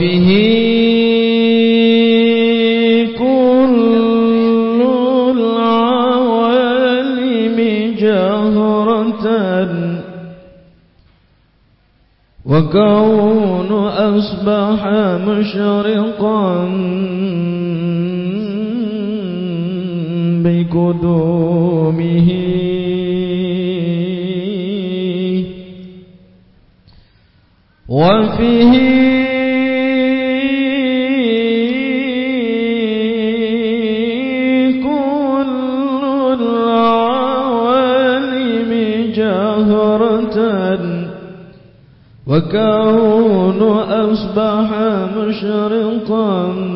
به كل العوالم جهرة. وكون أصبح مشرقا بقدومه. وفيه وكون أصبح مشرقا.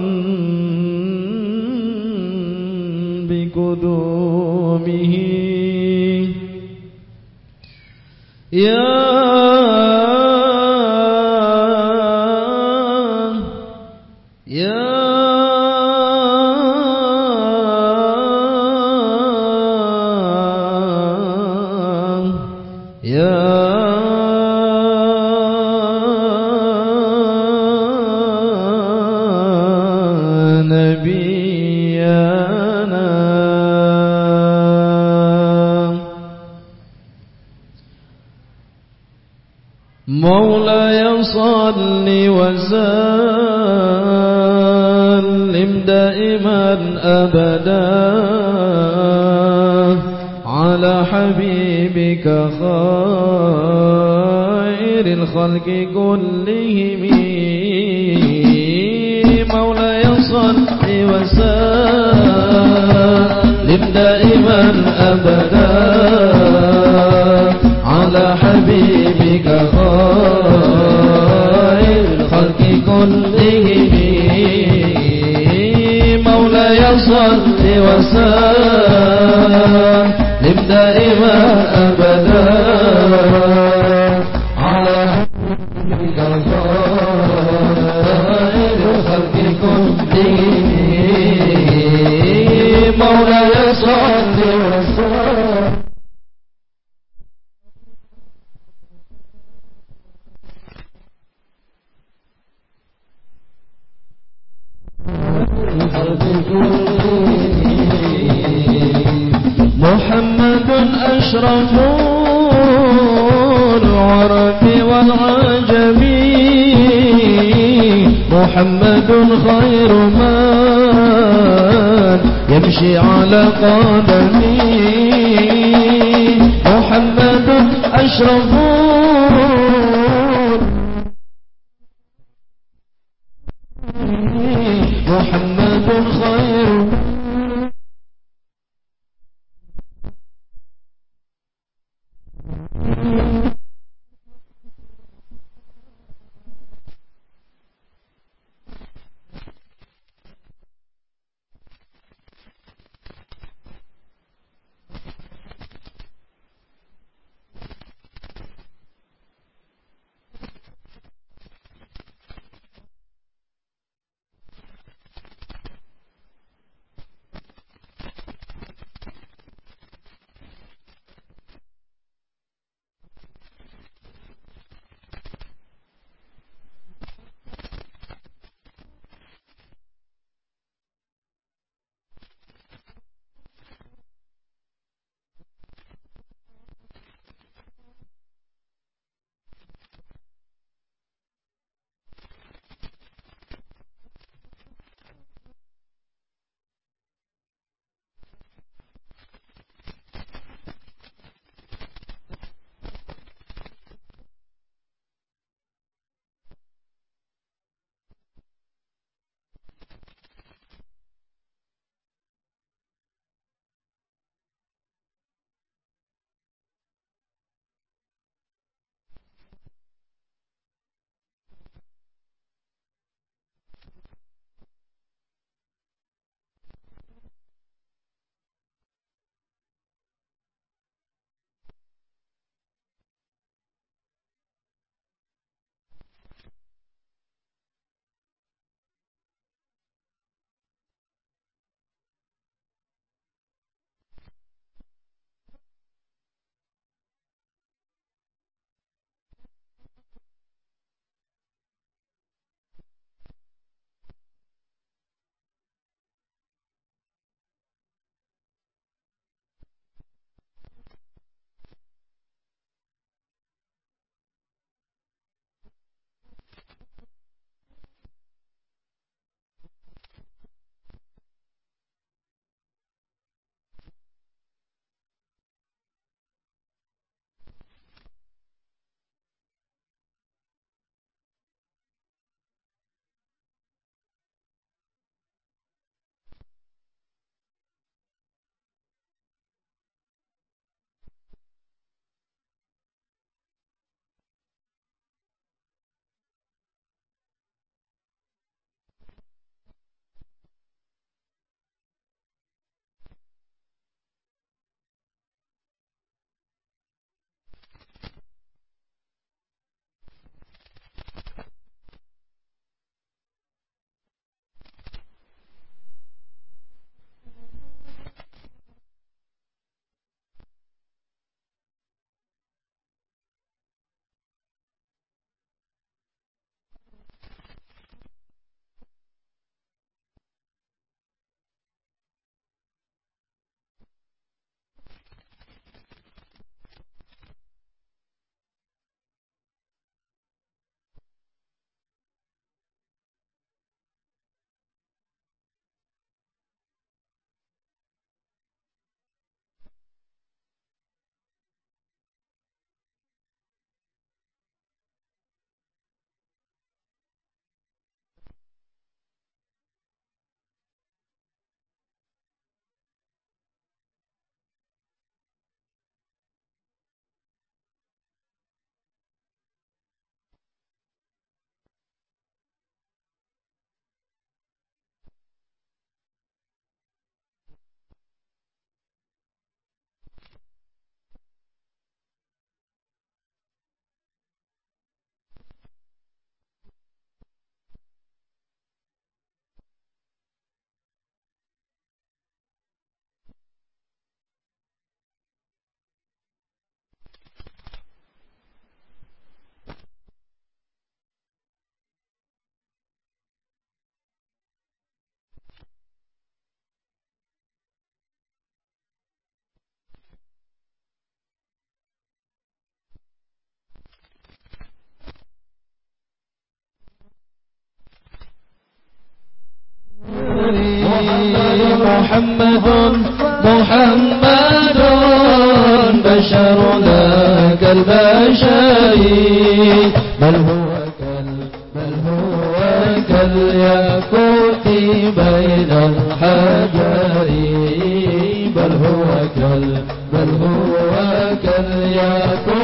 محمد محمد بشر لا كالبشر بل هو كال بل هو كالياقوت بين الحجر بل هو كال بل هو كالياقوت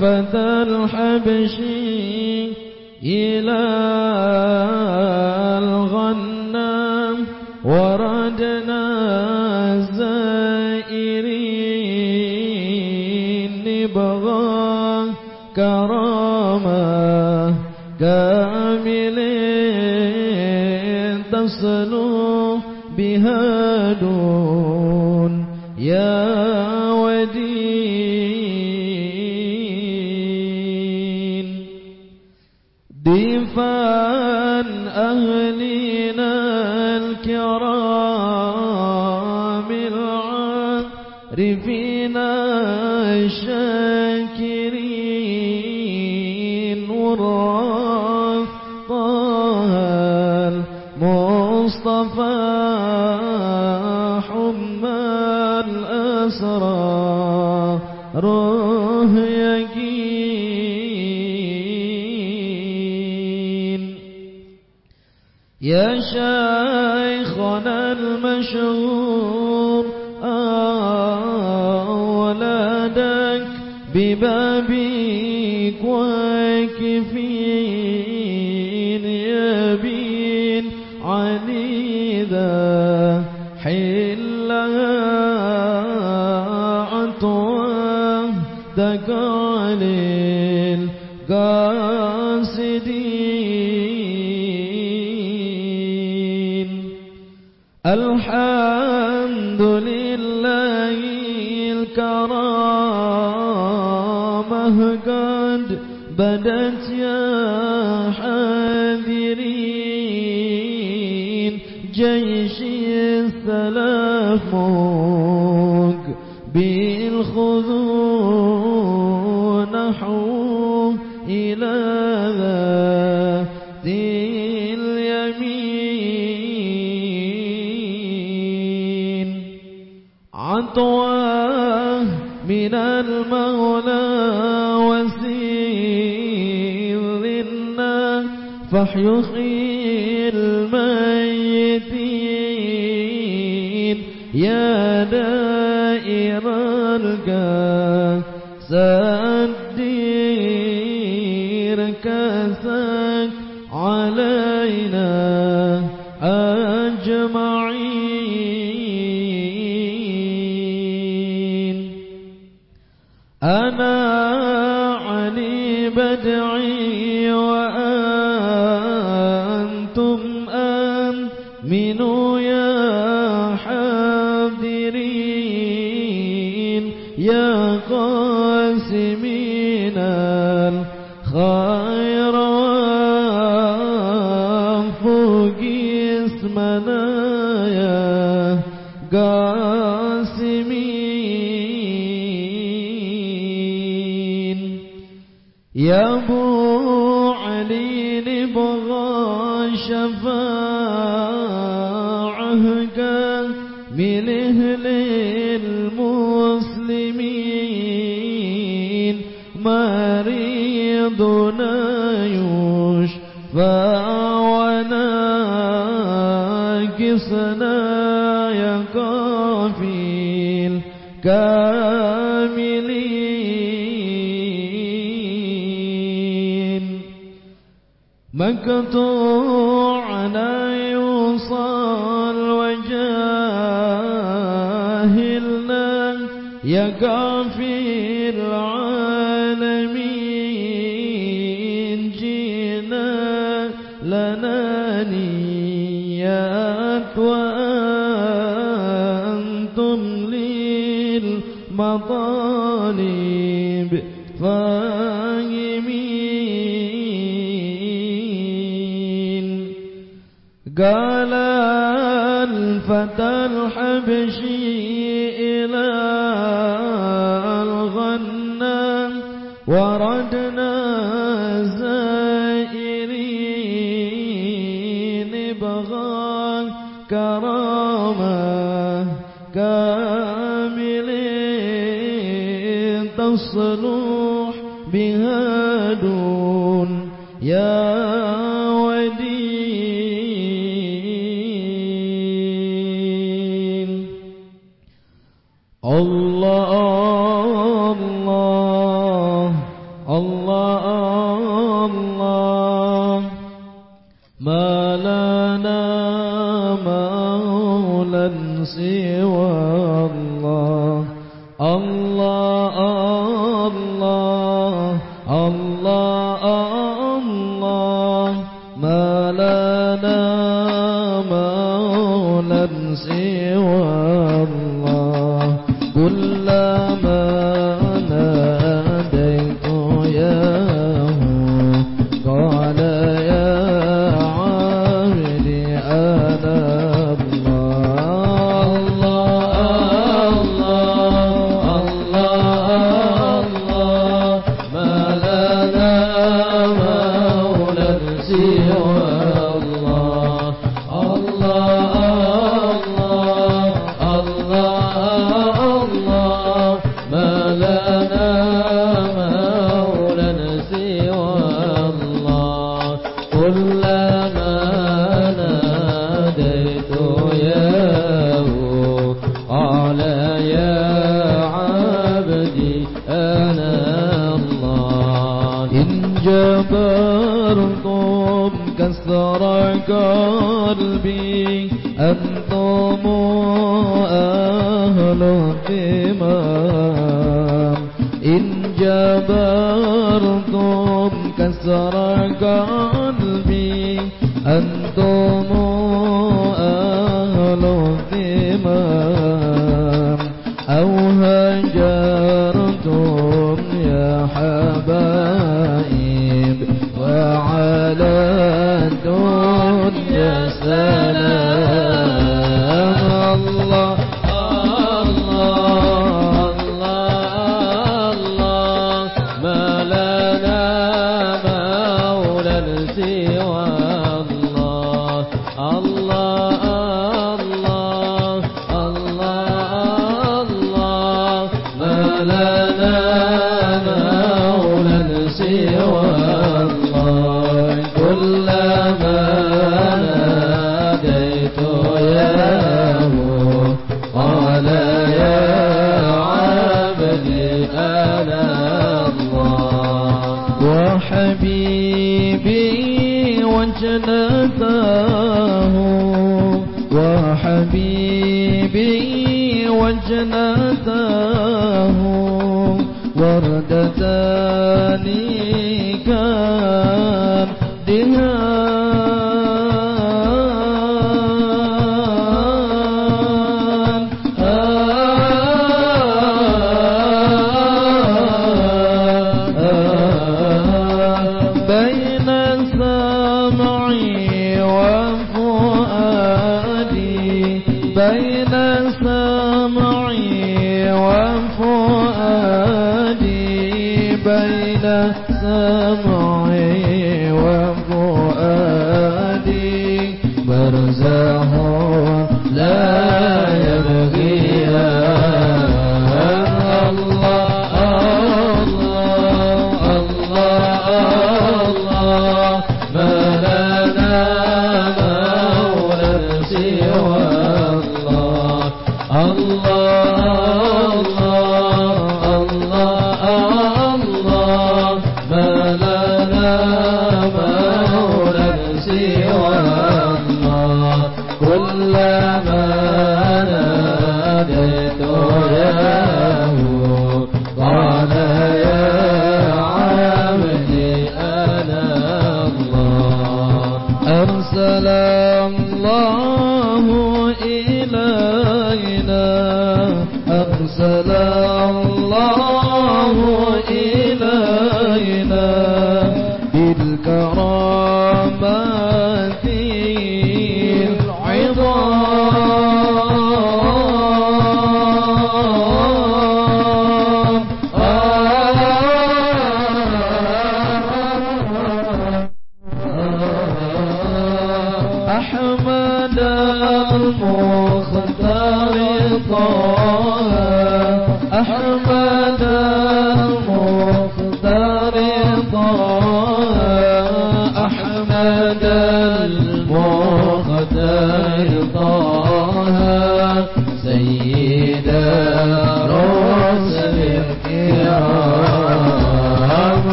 الفتى الحبشي إلى الغنام وردنا الزائرين نبغى كرامة كاملين تصلوا بها دون روح يقين. يا شيخنا المشهور أولادك ببابك واكفين المولى وسير لنا خير الميتين. يا دائر الكاسر ثنايا قافين كاملين. مكتوب الحبشي مولانا مولا سوى الله. الله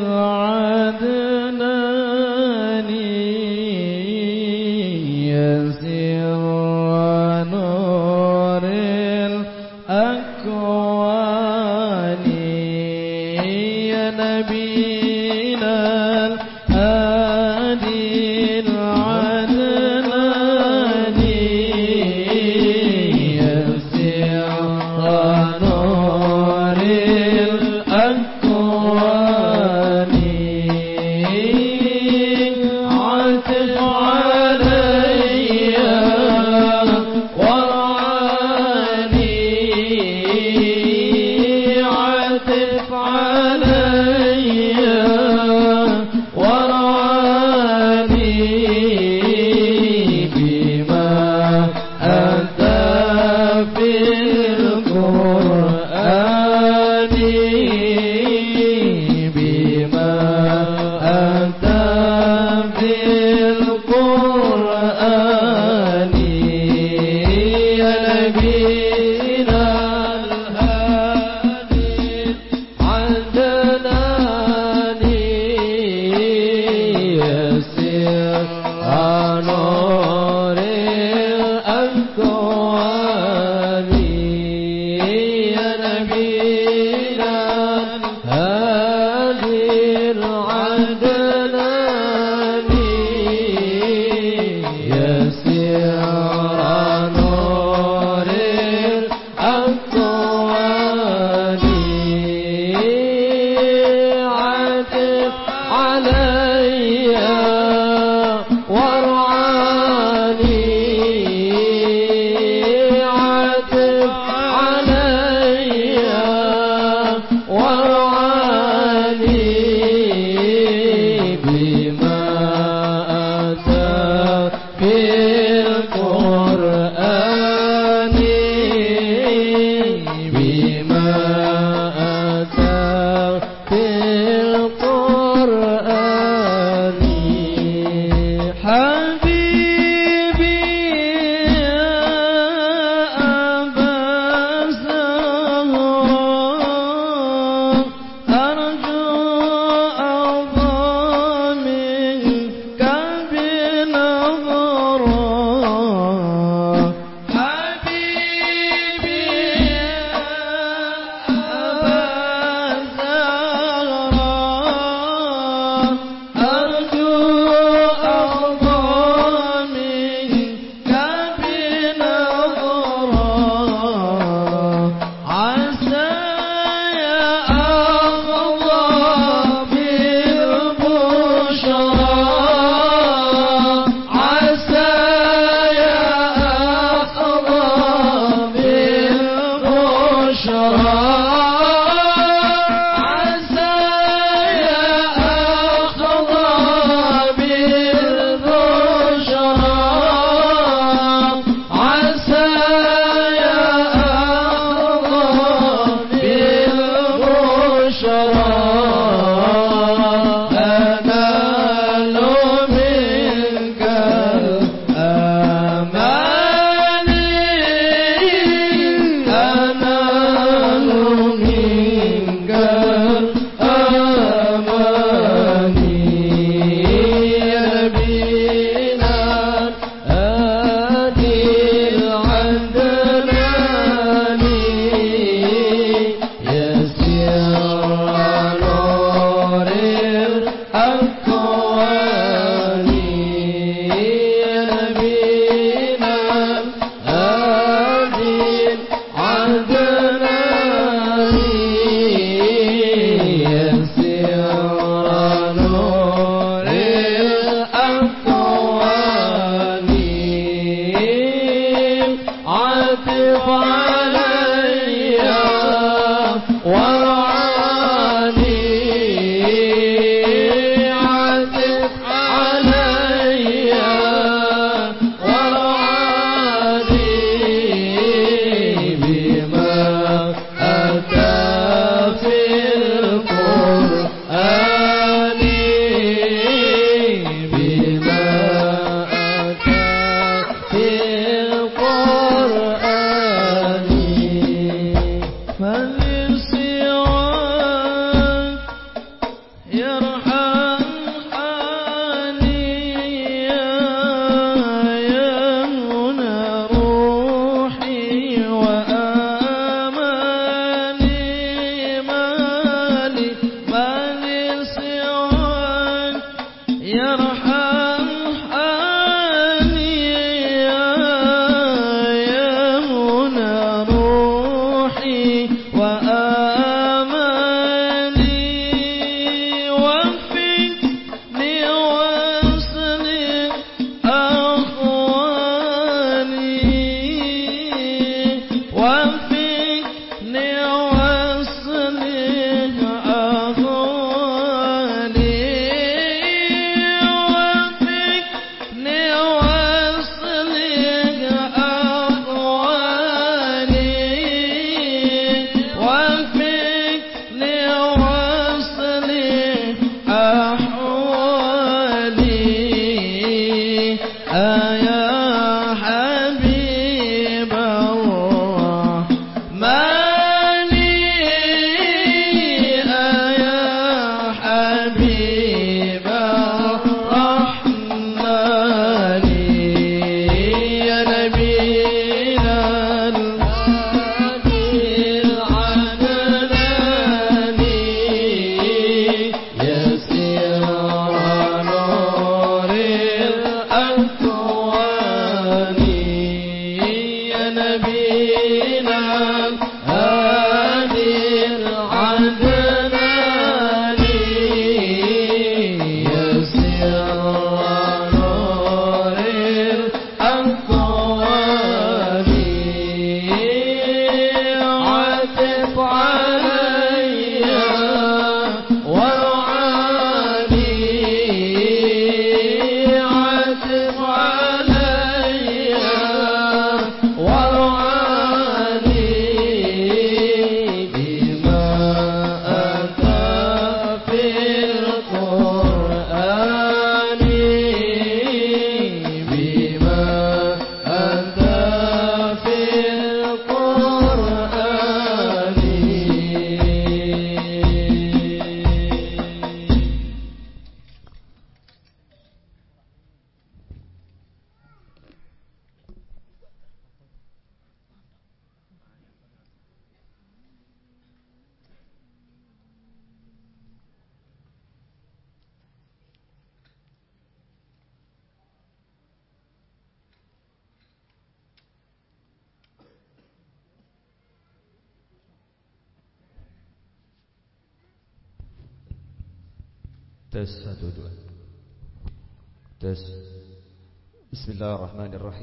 العدل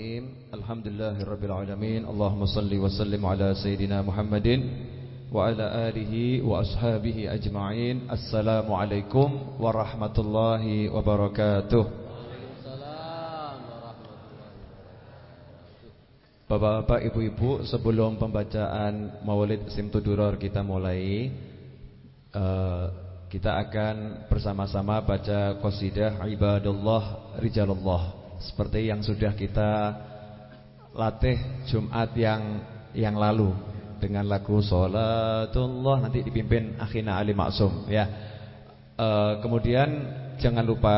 Bismillahirrahmanirrahim. Alhamdulillahirrabbilalamin. Allahumma salli wa sallim ala Sayyidina Muhammadin Wa ala alihi wa ashabihi ajma'in. Assalamualaikum warahmatullahi wabarakatuh Bapak-bapak, ibu-ibu, sebelum pembacaan Maulid Simtuduror kita mulai uh, kita akan bersama-sama baca qasidah ibadallah rijalullah seperti yang sudah kita latih Jumat yang yang lalu dengan lagu Salatullah nanti dipimpin Akhina Ali Maksum ya. E, kemudian jangan lupa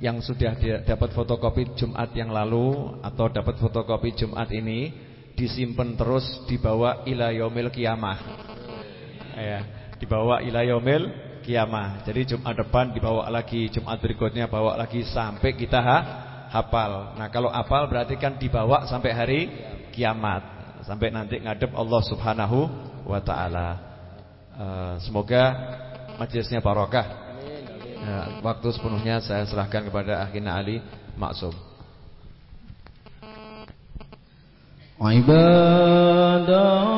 yang sudah dapat fotokopi Jumat yang lalu atau dapat fotokopi Jumat ini disimpan terus dibawa ila yaumil kiamah. Ya, dibawa ila yaumil kiamah. Jadi Jumat depan dibawa lagi, Jumat berikutnya bawa lagi sampai kita ha, hafal. Nah, kalau hafal berarti kan dibawa sampai hari kiamat, sampai nanti ngadep Allah Subhanahu wa taala. Uh, semoga majelisnya barokah. Uh, waktu sepenuhnya saya serahkan kepada Akhina Ali Maksum. Ibadallah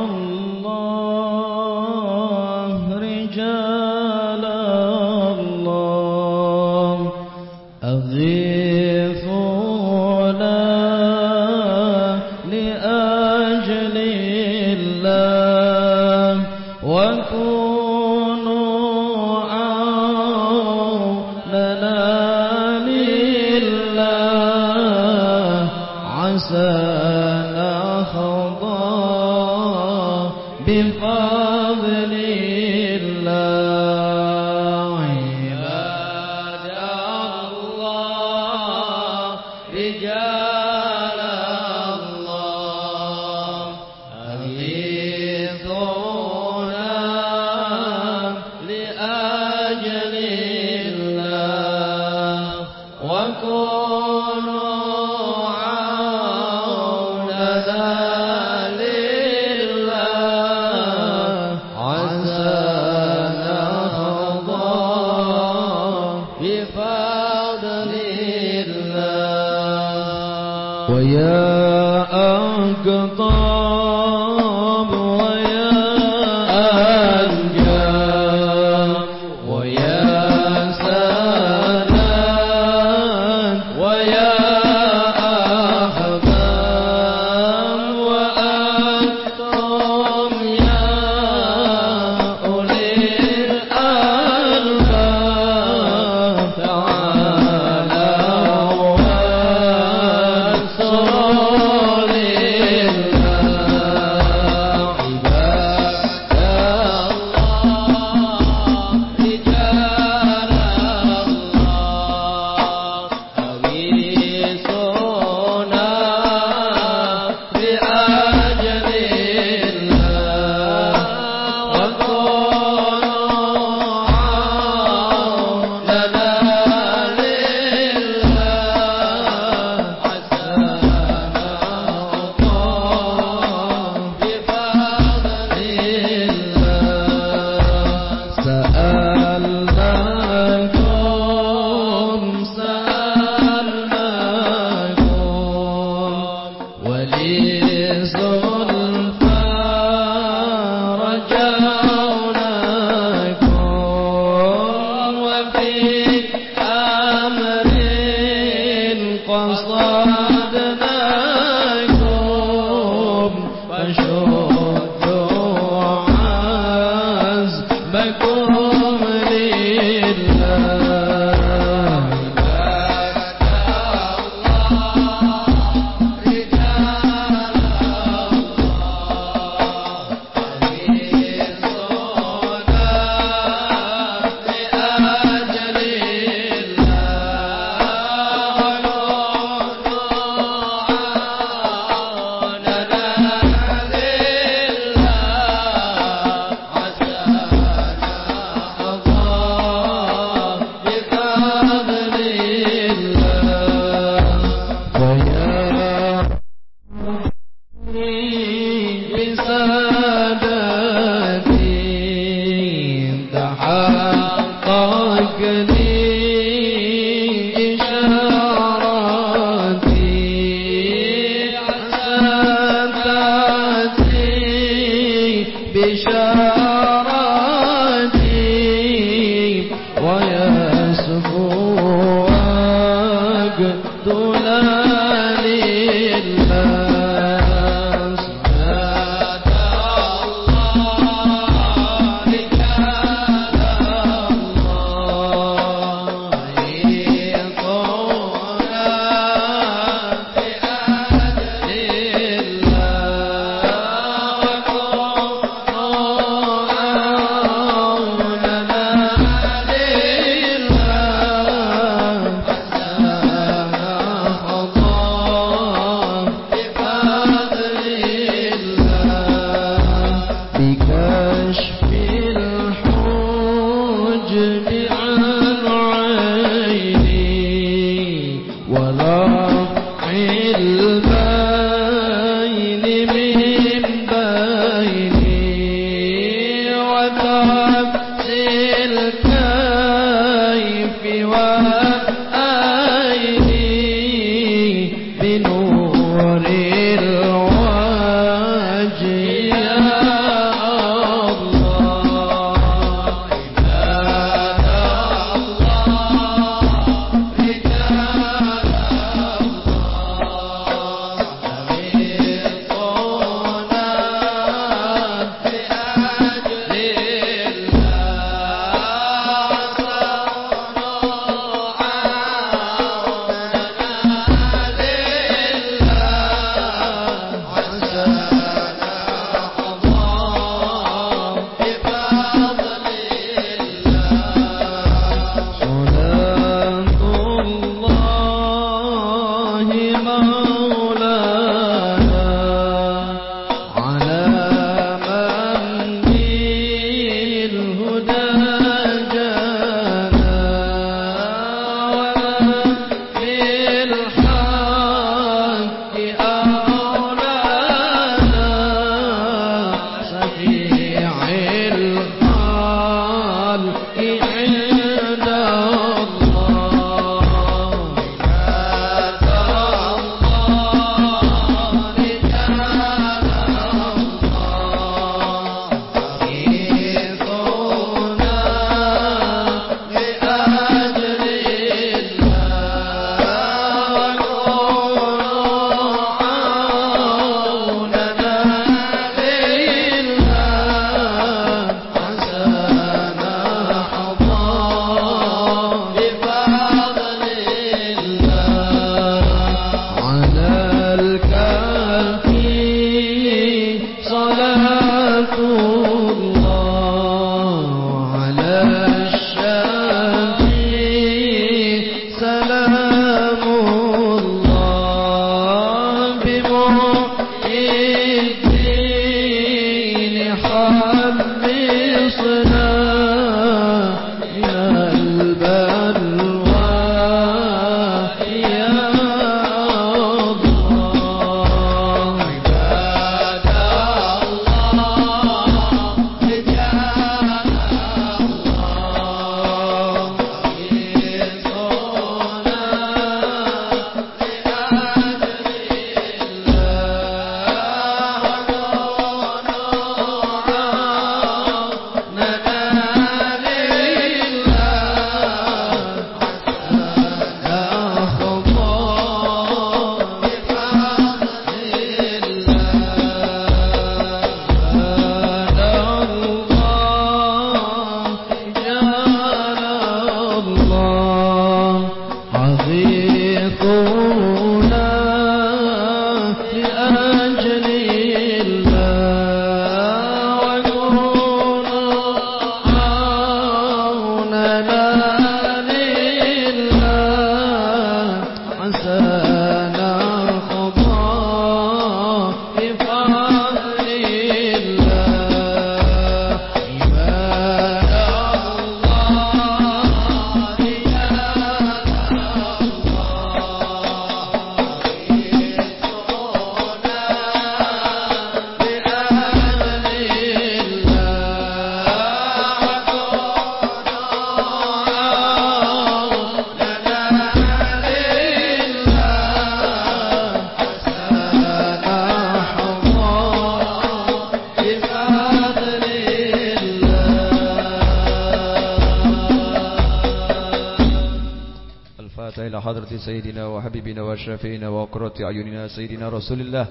وشافينا وقرة أعيننا سيدنا رسول الله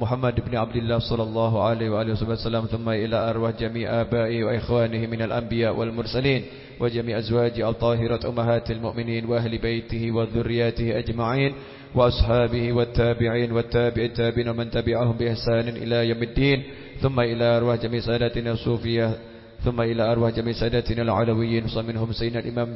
محمد بن عبد الله صلى الله عليه وآله وسلم ثم إلى أرواح جميع آبائه وإخوانه من الأنبياء والمرسلين وجميع أزواجه الطاهرة أمهات المؤمنين وأهل بيته وذرياته أجمعين وأصحابه والتابعين والتابع التابعين ومن تبعهم بإحسان إلى يوم الدين ثم إلى أرواح جميع سادتنا الصوفية ثم إلى أرواح جميع سادتنا العلويين ومنهم سيدنا الإمام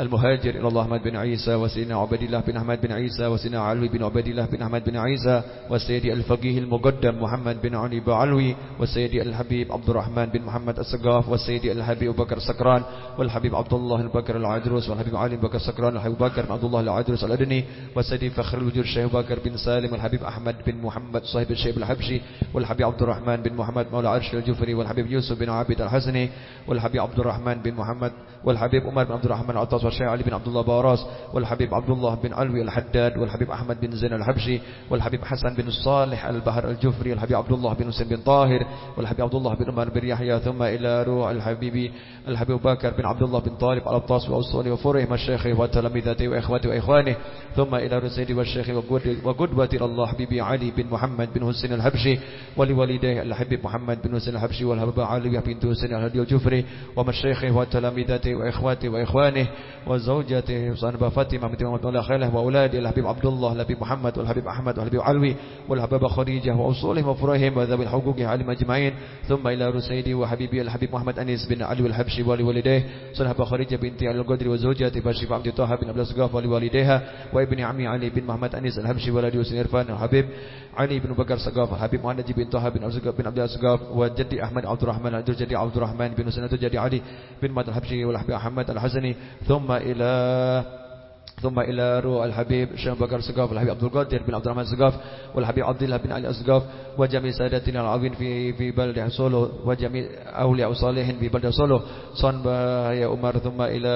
المهاجر إلى الله أحمد بن عيسى وسيدنا عبد الله بن أحمد بن عيسى وسيدنا علوي بن عبد الله بن أحمد بن عيسى وسيدي الفقيه المقدم محمد بن علي بعلوي وسيدي الحبيب عبد الرحمن بن محمد السقاف وسيدي الحبيب بكر سكران والحبيب عبد الله البكر العدروس والحبيب علي بكر سكران والحبيب بكر عبد الله العدروس الأدني وسيدي فخر الوجود الشيخ بكر بن سالم والحبيب أحمد بن محمد صاحب الشيخ الحبشي والحبيب عبد الرحمن بن محمد مولى عرش الجفري والحبيب يوسف بن عابد الحسني والحبيب عبد الرحمن بن محمد والحبيب عمر بن عبد الرحمن العطاس والشيخ علي بن عبد الله باراس والحبيب عبد الله بن علوي الحداد والحبيب أحمد بن زين الحبشي والحبيب حسن بن صالح البهر الجفري والحبيب عبد الله بن حسين بن طاهر والحبيب عبد الله بن عمر بن يحيى ثم إلى روح الحبيب الحبيب بكر بن عبد الله بن طالب الأبطاس وأصوله وفره مشايخه وتلامذته وإخوته وإخوانه ثم إلى رسيدي والشيخ وقدوة الله حبيبي علي بن محمد بن حسين الحبشي ولوالديه الحبيب محمد بن حسين الحبشي والحبيب علي بن حسين الهدي الجفري ومشايخه وتلامذته وإخواته وإخوانه وزوجته صنبة فاطمة بنت محمد خيله وأولاده الحبيب عبد الله الحبيب محمد والحبيب أحمد والحبيب علوي والحبيب خديجة وأصولهم وفرهم وذوي الحقوق عليهم أجمعين ثم إلى رسيدي وحبيبي الحبيب محمد أنيس بن علي الحبشي ولوالديه صنبة خديجة بنت علي القدر وزوجته بشيف عبد طه بن عبد السقاف ولوالديها وابن عمي علي بن محمد أنيس الحبشي ولدي حسين عرفان الحبيب Ali bin Bakar Sagaf, Habib Muhammad Najib bin Toha bin Abdul bin Abdul Sagaf, al-Rahman itu jadi Abdul Rahman bin Husain Abdul jadi Ali bin Madhab al-Habsyi Ahmad al-Hasani, thumma ila ثم إلى روح الحبيب شيخ بكر سقاف والحبيب عبد القادر بن عبد الرحمن سقاف والحبيب عبد الله بن علي سقاف وجميع سادتنا العظيم في في بلد سولو وجميع أولياء صالحين في بلد سولو صن بهي عمر ثم إلى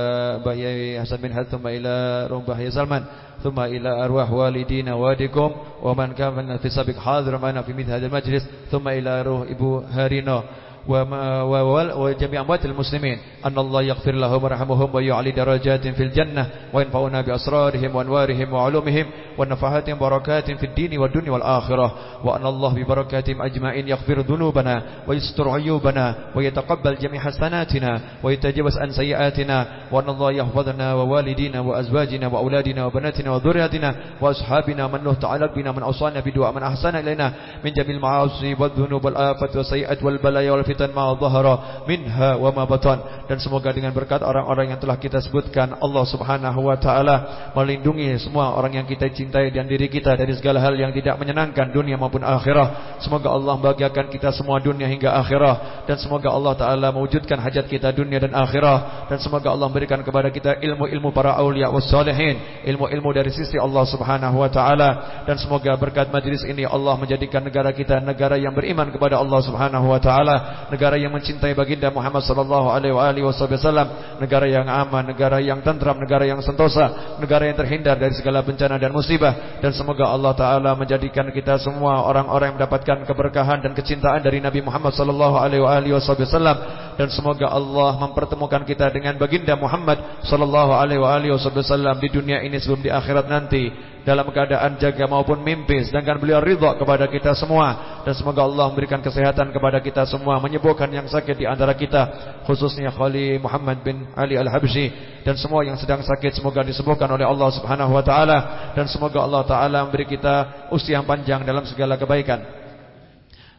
بهي حسن بن حد ثم إلى روح بهي سلمان ثم إلى أرواح والدينا وادكم ومن كان في سابق حاضر معنا في مثل هذا المجلس ثم إلى روح إبو هارينا وجميع أموات المسلمين. أن الله يغفر لهم ورحمهم ويعلي درجات في الجنة وينفعنا بأسرارهم وأنوارهم وعلومهم ونفحاتهم بركات في الدين والدنيا والآخرة. وأن الله ببركاتهم أجمعين يغفر ذنوبنا ويستر عيوبنا ويتقبل جميع حسناتنا ويتجاوز عن سيئاتنا. وأن الله يحفظنا ووالدينا وأزواجنا وأولادنا وبناتنا وذرياتنا وأصحابنا من له تعلق بنا من أوصانا بدعاء من أحسن إلينا من جميع المعاصي والذنوب والآفات والسيئات والبلايا والفتن fitan ma dhahara minha wa ma batan. Dan semoga dengan berkat orang-orang yang telah kita sebutkan Allah Subhanahu wa taala melindungi semua orang yang kita cintai dan diri kita dari segala hal yang tidak menyenangkan dunia maupun akhirah. Semoga Allah membahagiakan kita semua dunia hingga akhirah. Dan semoga Allah taala mewujudkan hajat kita dunia dan akhirah. Dan semoga Allah memberikan kepada kita ilmu-ilmu para aulia was ilmu-ilmu dari sisi Allah Subhanahu wa taala. Dan semoga berkat majlis ini Allah menjadikan negara kita negara yang beriman kepada Allah Subhanahu wa taala negara yang mencintai baginda Muhammad sallallahu alaihi wasallam, negara yang aman, negara yang tentram, negara yang sentosa, negara yang terhindar dari segala bencana dan musibah. Dan semoga Allah taala menjadikan kita semua orang-orang yang mendapatkan keberkahan dan kecintaan dari Nabi Muhammad sallallahu alaihi wasallam. Dan semoga Allah mempertemukan kita dengan baginda Muhammad sallallahu alaihi wasallam di dunia ini sebelum di akhirat nanti. Dalam keadaan jaga maupun mimpi sedangkan beliau ridha kepada kita semua. Dan semoga Allah memberikan kesehatan kepada kita semua menyembuhkan yang sakit di antara kita khususnya Khali Muhammad bin Ali Al-Habsyi. Dan semua yang sedang sakit semoga disembuhkan oleh Allah Subhanahu wa taala. Dan semoga Allah taala memberi kita usia yang panjang dalam segala kebaikan.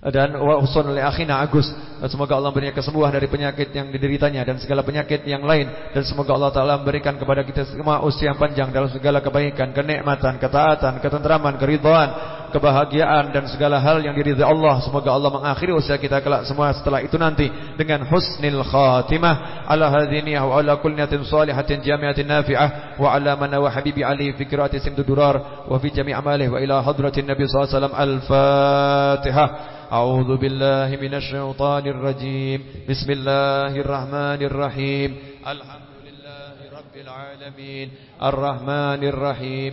Dan wa oleh akhina Agus. Semoga Allah berikan kesembuhan dari penyakit yang dideritanya dan segala penyakit yang lain. Dan semoga Allah taala memberikan kepada kita semua usia yang panjang dalam segala kebaikan kenikmatan ketaatan ketentraman keridhaan kebahagiaan dan segala hal yang diridhai Allah semoga Allah mengakhiri usia kita kelak semua setelah itu nanti dengan husnil khatimah ala hadhihi wa ala kulli niyatin salihatin jami'atin nafi'ah wa ala man wa habibi ali fi qiraati simdudurar wa fi jami' amalihi wa ila hadratin nabi sallallahu alaihi wasallam al-fatihah أعوذ بالله من الشيطان الرجيم بسم الله الرحمن الرحيم الحمد لله رب العالمين الرحمن الرحيم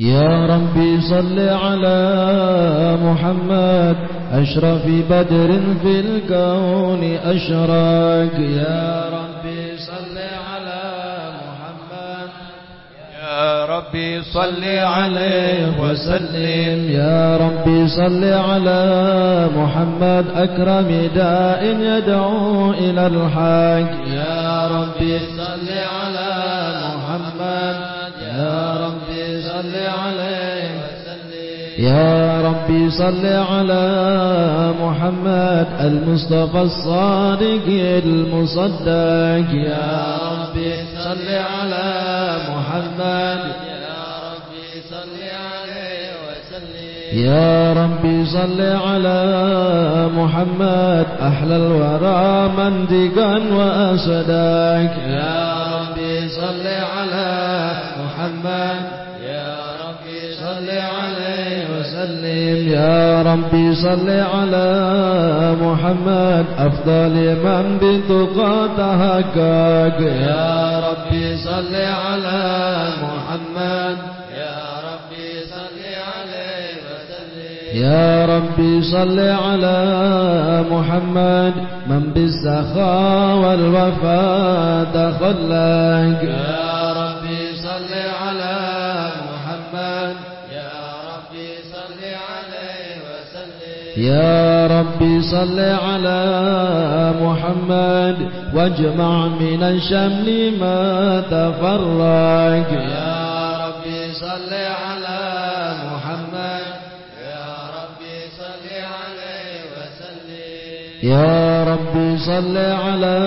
يا ربي صل على محمد أشرف بدر في الكون أشراك. يا ربي صل على محمد. يا ربي صل عليه وسلم. يا ربي صل على محمد أكرم داء يدعو إلى الحق يا ربي صل على يا ربي صل على محمد المصطفى الصادق المصدق. يا ربي صل على محمد. يا ربي صل عليه وسلم يا ربي صل على محمد. أحلى الورى منطقا وأصداق يا ربي صل على محمد. يا ربي صل عليه وسلم يا ربي صل على محمد. أفضل من بالتقى تهكاك يا ربي صل على محمد. يا ربي صل عليه وسلم. يا ربي صل على محمد. من بالسخاء والوفاء تخلق يا يا ربي صل على محمد واجمع من الشمل ما تفرق. يا ربي صل على محمد. يا ربي صل عليه وسلم. يا ربي صل على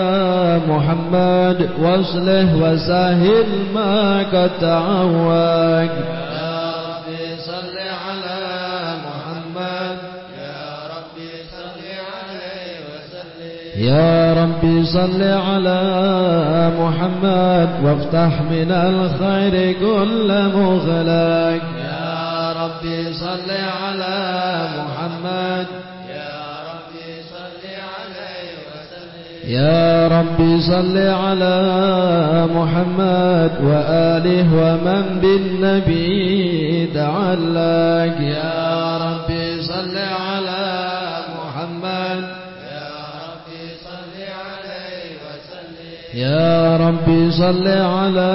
محمد واصلح وسهل ما قد تعوج يا ربي صل على محمد وافتح من الخير كل مغلق. يا ربي صل على محمد. يا ربي صل عليه وسلم يا ربي صل على محمد وآله ومن بالنبي تعلق يا ربي صل على يا ربي صل على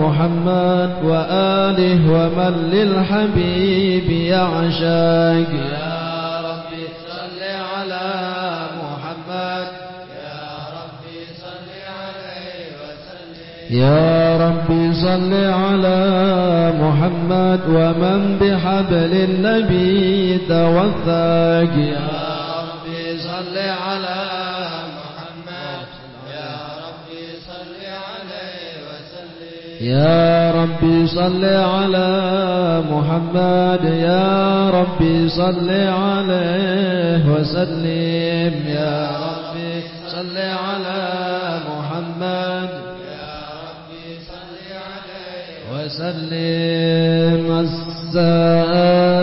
محمد وآله ومن للحبيب يعشاق يا ربي صل على محمد. يا ربي صل عليه وسلم يا ربي صل على محمد ومن بحبل النبي توثق يا يا ربي صل على محمد يا ربي صل عليه وسلم. يا ربي صل على محمد يا ربي صل عليه وسلم. السلام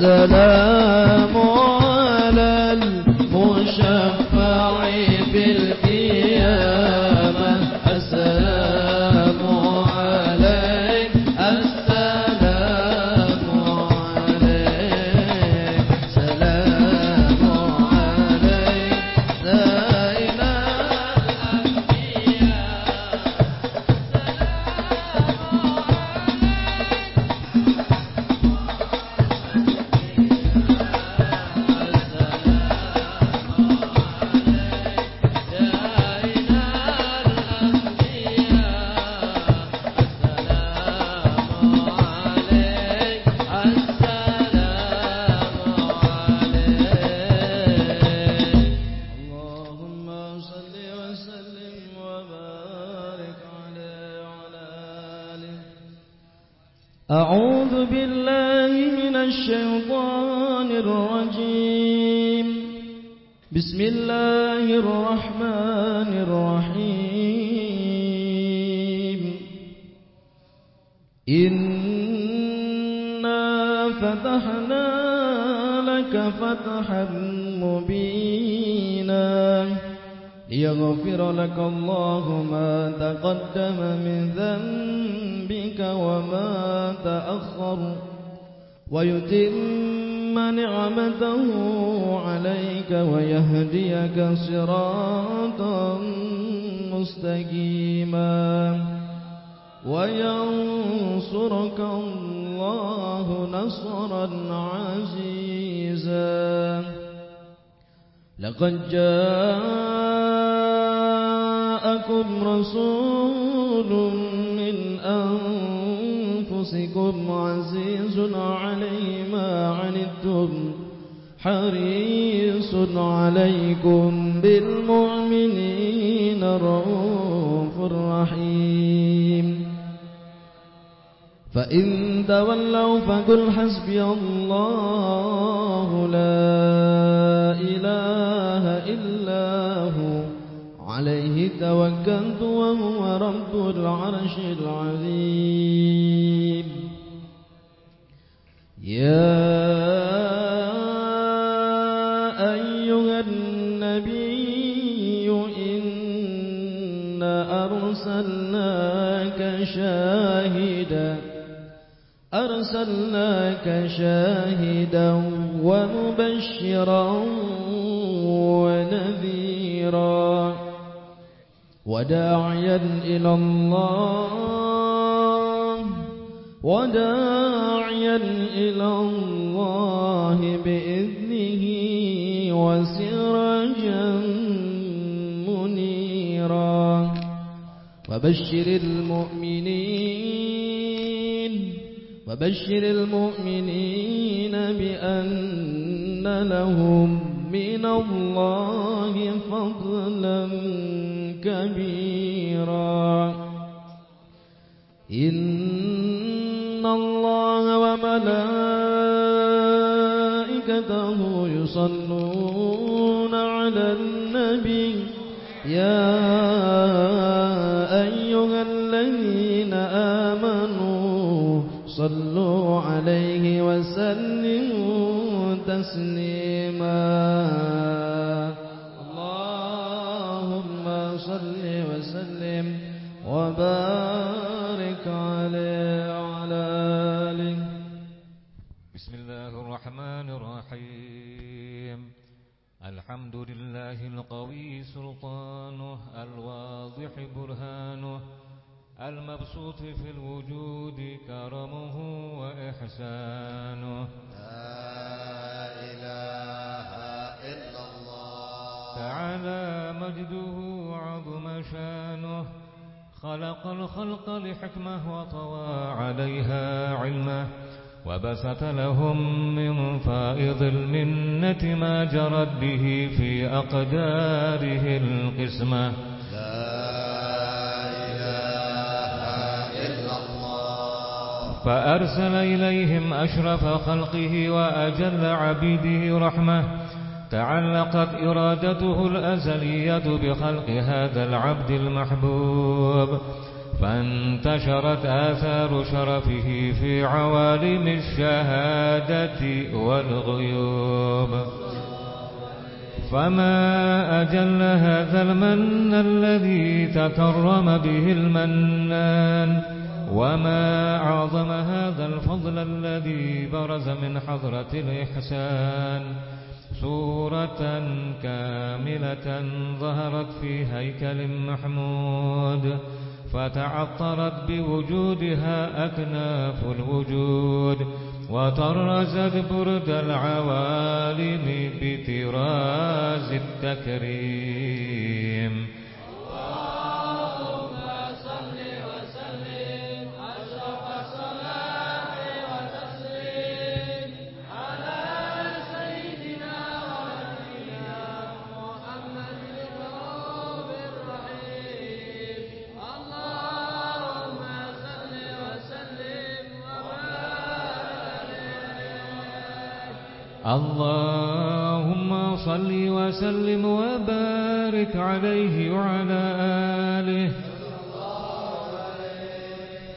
فتحنا الحكمه بخلق هذا العبد المحبوب فانتشرت آثار شرفه في عوالم الشهادة والغيوب. فما أجل هذا المن الذي تكرم به المنان وما أعظم هذا الفضل الذي برز من حضرة الإحسان. سورة كان ظهرت في هيكل محمود فتعطرت بوجودها أكناف الوجود وطرزت برد العوالم بطراز التكريم. اللهم صل وسلم وبارك عليه وعلى آله.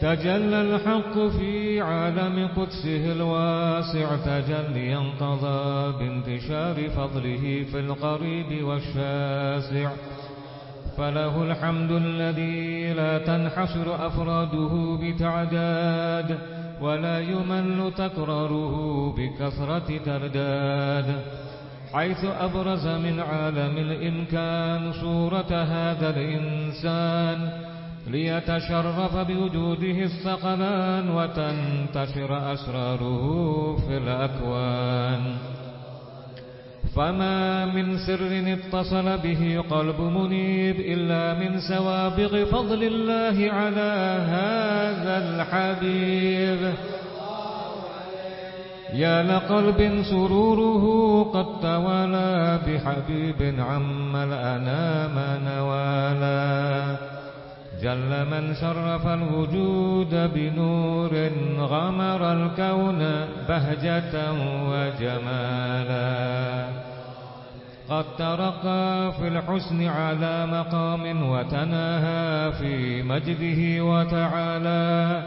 تجلى الحق في عالم قدسه الواسع تجليا قضى بانتشار فضله في القريب والشاسع. فله الحمد الذي لا تنحصر أفراده بتعداد. ولا يمل تكراره بكثرة ترداد حيث أبرز من عالم الإمكان صورة هذا الإنسان ليتشرف بوجوده الثقلان وتنتشر أسراره في الأكوان. فما من سر اتصل به قلب منيب إلا من سوابغ فضل الله على هذا الحبيب. يا لقلب سروره قد توالى بحبيب عم الأنام نوالا جل من شرف الوجود بنور غمر الكون بهجة وجمالا. قد ترقى في الحسن على مقام وتناهى في مجده وتعالى.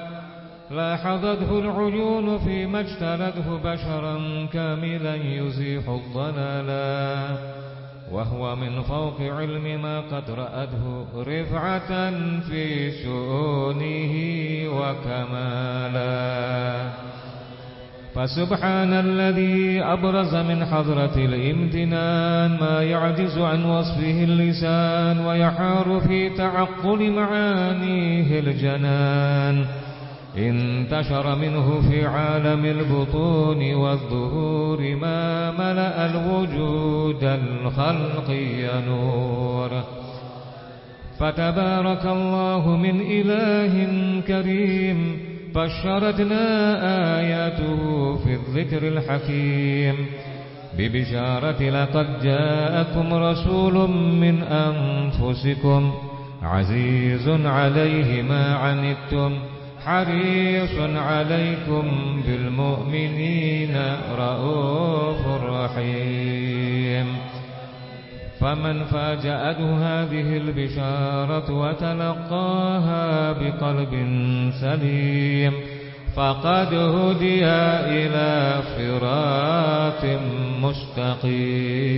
لاحظته العيون فيما اجتلته بشرا كاملا يزيح الضلالا وهو من فوق علم ما قد رأته رفعة في شؤونه وكمالا. فسبحان الذي أبرز من حضرة الامتنان ما يعجز عن وصفه اللسان ويحار في تعقل معانيه الجنان. انتشر منه في عالم البطون والظهور ما ملأ الوجود الخلقي نور فتبارك الله من إله كريم بشرتنا آياته في الذكر الحكيم. ببشارة لقد جاءكم رسول من أنفسكم عزيز عليه ما عنتم حريص عليكم بالمؤمنين رؤوف رحيم. فمن فاجأته هذه البشارة وتلقاها بقلب سليم فقد هدي إلى صراط مستقيم.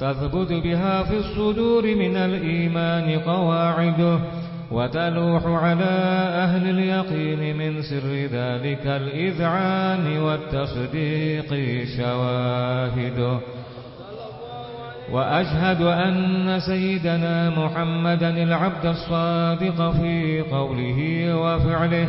تثبت بها في الصدور من الإيمان قواعده وتلوح على أهل اليقين من سر ذلك الإذعان والتصديق شواهده وأشهد أن سيدنا محمدا العبد الصادق في قوله وفعله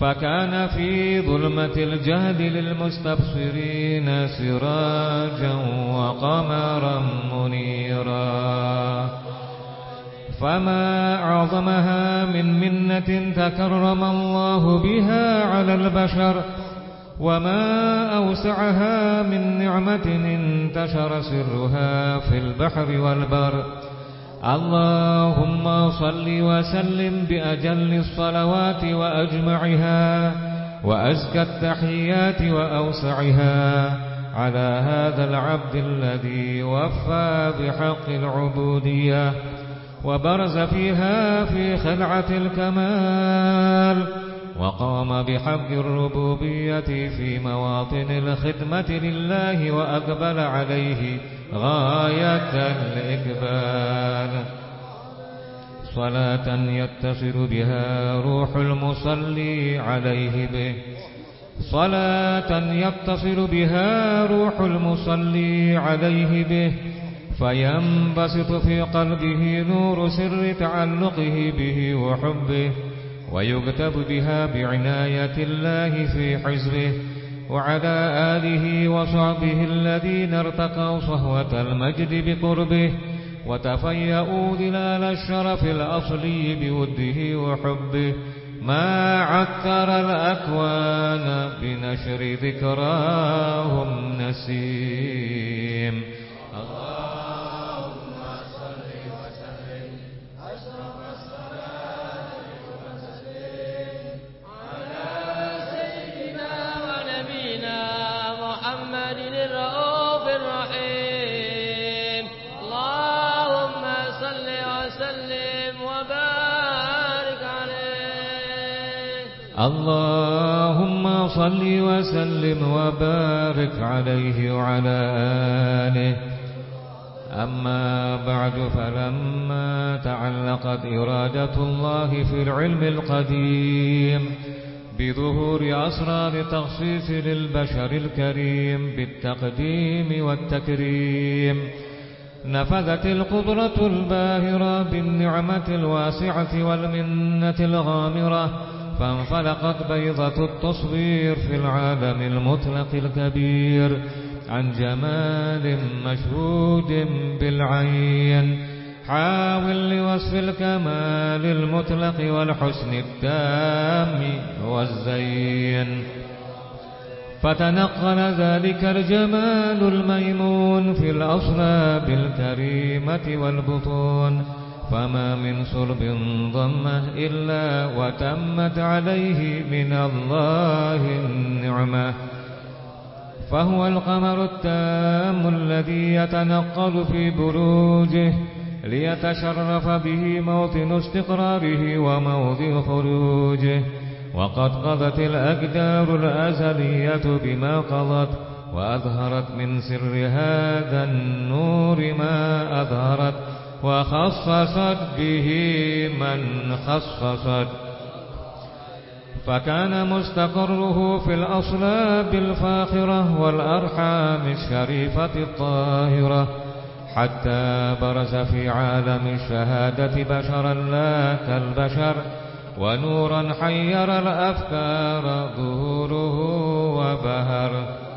فكان في ظلمة الجهد للمستبصرين سراجا وقمرا منيرا. فما أعظمها من منة تكرم الله بها على البشر وما أوسعها من نعمة انتشر سرها في البحر والبر. اللهم صل وسلم بأجل الصلوات وأجمعها وأزكى التحيات وأوسعها على هذا العبد الذي وفى بحق العبودية وبرز فيها في خلعة الكمال وقام بحق الربوبية في مواطن الخدمة لله وأقبل عليه غاية الإقبال صلاة يتصل بها روح المصلي عليه به. صلاة يتصل بها روح المصلي عليه به. فينبسط في قلبه نور سر تعلقه به وحبه ويكتب بها بعناية الله في حزبه. وعلى آله وصحبه الذين ارتقوا صهوة المجد بقربه وتفيأوا ظلال الشرف الأصلي بوده وحبه. ما عثر الأكوان بنشر ذكراهم نسيم. اللهم صل وسلم وبارك عليه وعلى آله. أما بعد فلما تعلقت إرادة الله في العلم القديم بظهور أسرار تخصيص للبشر الكريم بالتقديم والتكريم نفذت القدرة الباهرة بالنعمة الواسعة والمنة الغامرة فانفلقت بيضة التصوير في العالم المطلق الكبير عن جمال مشهود بالعين. حاول لوصف الكمال المطلق والحسن التام والزين. فتنقل ذلك الجمال الميمون في الأصلاب الكريمة والبطون. فما من صلب ضمه إلا وتمت عليه من الله النعمة. فهو القمر التام الذي يتنقل في بروجه ليتشرف به موطن استقراره وموضع خروجه. وقد قضت الأقدار الأزلية بما قضت وأظهرت من سر هذا النور ما أظهرت. وخصصت به من خصصت. فكان مستقره في الأصلاب الفاخرة والأرحام الشريفة الطاهرة حتى برز في عالم الشهادة بشرا لا كالبشر ونورا حير الأفكار ظهوره وبهر.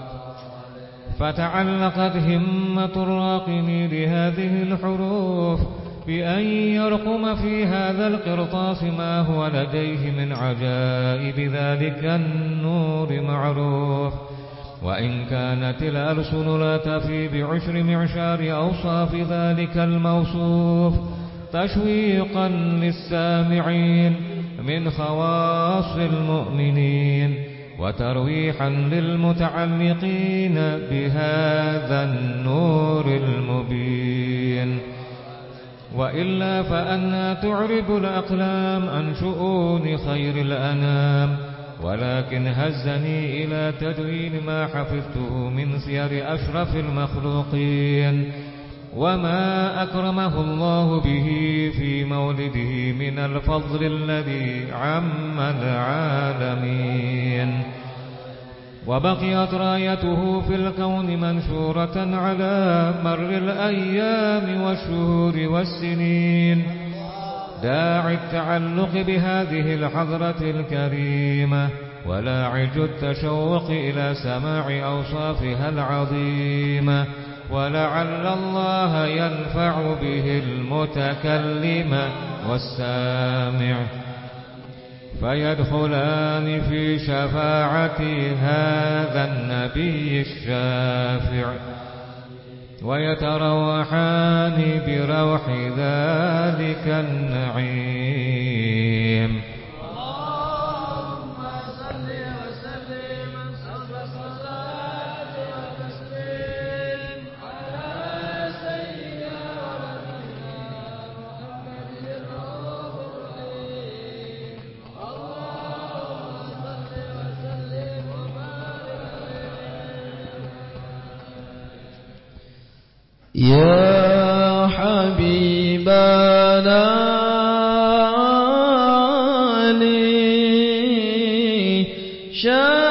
فتعلقت همة الراقم لهذه الحروف بأن يرقم في هذا القرطاس ما هو لديه من عجائب ذلك النور معروف. وإن كانت الألسن لا تفي بعشر معشار أوصاف ذلك الموصوف تشويقا للسامعين من خواص المؤمنين. وترويحا للمتعلقين بهذا النور المبين. وإلا فأنا تعرب الأقلام عن شؤون خير الأنام ولكن هزني إلى تدوين ما حفظته من سير أشرف المخلوقين. وما أكرمه الله به في مولده من الفضل الذي عم العالمين. وبقيت رايته في الكون منشورة على مر الأيام والشهور والسنين. داعي التعلق بهذه الحضرة الكريمة ولاعج التشوق إلى سماع أوصافها العظيمة. ولعل الله ينفع به المتكلم والسامع. فيدخلان في شفاعة هذا النبي الشافع ويتروحان بروح ذلك النعيم. يا حبيبنا علي شايل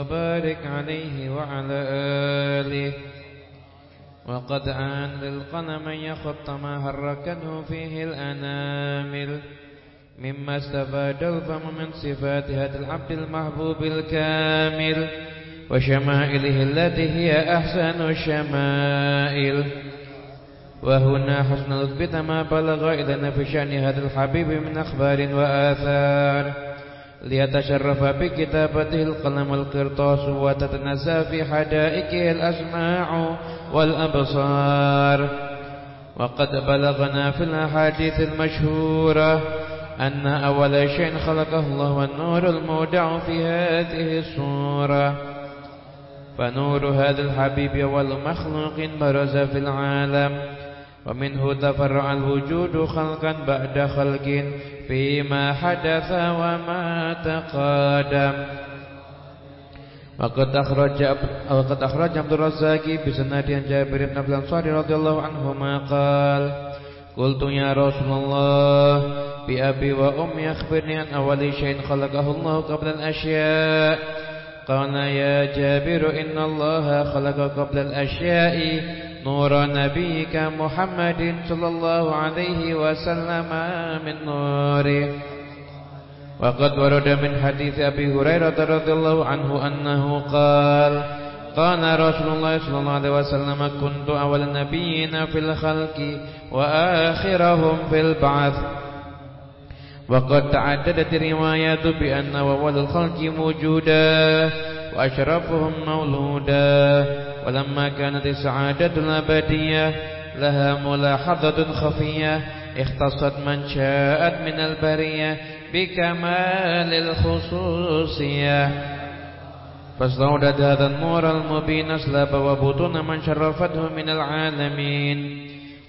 وبارك عليه وعلى آله. وقد عان للقلم أن يخط ما حركته فيه الأنامل. مما استفاد الفم من صفات هذا العبد المحبوب الكامل. وشمائله التي هي أحسن الشمائل. وهنا حسن نثبت ما بلغ إلينا في شأن هذا الحبيب من أخبار وآثار. ليتشرف بكتابته القلم القرطاس وتتنسى في حدائقه الأسماع والأبصار. وقد بلغنا في الأحاديث المشهورة أن أول شيء خلقه الله النور المودع في هذه الصورة. فنور هذا الحبيب أول مخلوق برز في العالم ومنه تفرع الوجود خلقا بعد خلق فيما حدث وما تقادم وقد أخرج وقد أخرج عبد الرزاق بسند عن جابر بن عبد الأنصاري رضي الله عنهما قال قلت يا رسول الله بأبي وأمي أخبرني عن أول شيء خلقه الله قبل الأشياء. قال يا جابر إن الله خلق قبل الأشياء نور نبيك محمد صلى الله عليه وسلم من نوره وقد ورد من حديث أبي هريرة رضي الله عنه أنه قال قال رسول الله صلى الله عليه وسلم كنت أول النبيين في الخلق وآخرهم في البعث. وقد تعددت الروايات بأن أول الخلق موجودا وأشرفهم مولودا. ولما كانت السعادة الأبدية لها ملاحظة خفية اختصت من شاءت من البرية بكمال الخصوصية. فاستودت هذا النور المبين أسلاب وبطون من شرفته من العالمين.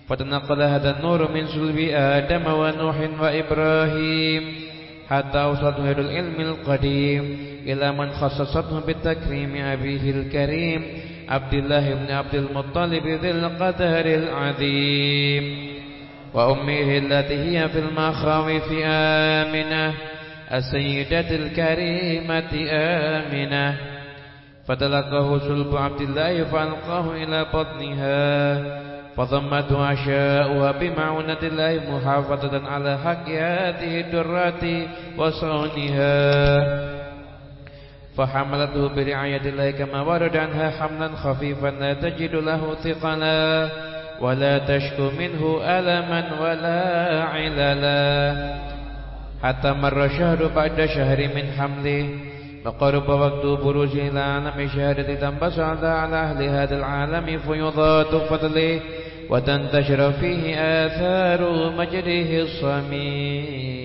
فتنقل هذا النور من سلب آدم ونوح وإبراهيم حتى أوصلته إلى العلم القديم إلى من خصصته بالتكريم أبيه الكريم عبد الله بن عبد المطلب ذي القدر العظيم وأمه التي هي في المخاوف آمنة السيدة الكريمة آمنة. فتلقاه سلب عبد الله فألقاه إلى بطنها فضمته عشاؤها بمعونة الله محافظة على حق هذه الدرات وصونها. فحملته برعاية الله كما ورد عنها حملا خفيفا لا تجد له ثقلا ولا تشكو منه ألما ولا عللا. حتى مر شهر بعد شهر من حمله فقرب وقت بروز إلى عالم شهادة تنبس على أهل هذا العالم فيضات فضله وتنتشر فيه آثار مجره الصميم.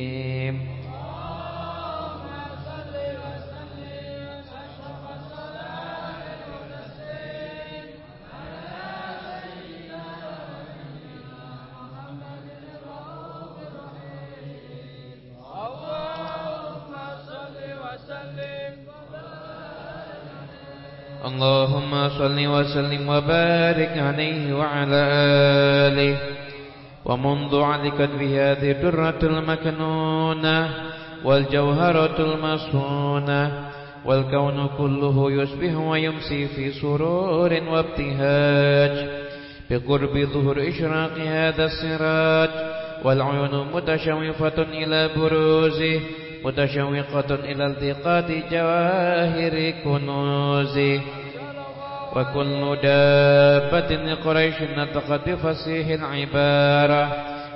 اللهم صل وسلم وبارك عليه وعلى آله. ومنذ علقت بهذه الدرة المكنونة والجوهرة المصونة والكون كله يصبح ويمسي في سرور وابتهاج. بقرب ظهر إشراق هذا السراج والعيون متشوفة إلى بروزه متشوقة إلى التقاط جواهر كنوزه. وكل دابة قريش نطقت بفصيح العبارة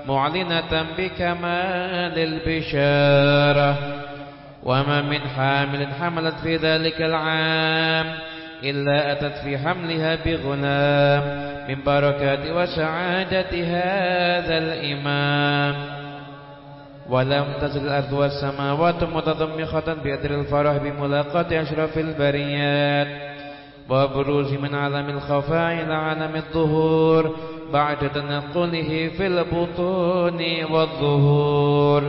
معلنة بكمال البشارة. وما من حامل حملت في ذلك العام إلا أتت في حملها بغلام من بركات وسعادة هذا الإمام. ولم تزل الأرض والسماوات متضمخة بأدر الفرح بملاقاة أشرف البريات. وبروز من عالم الخفاء إلى عالم الظهور بعد تنقله في البطون والظهور.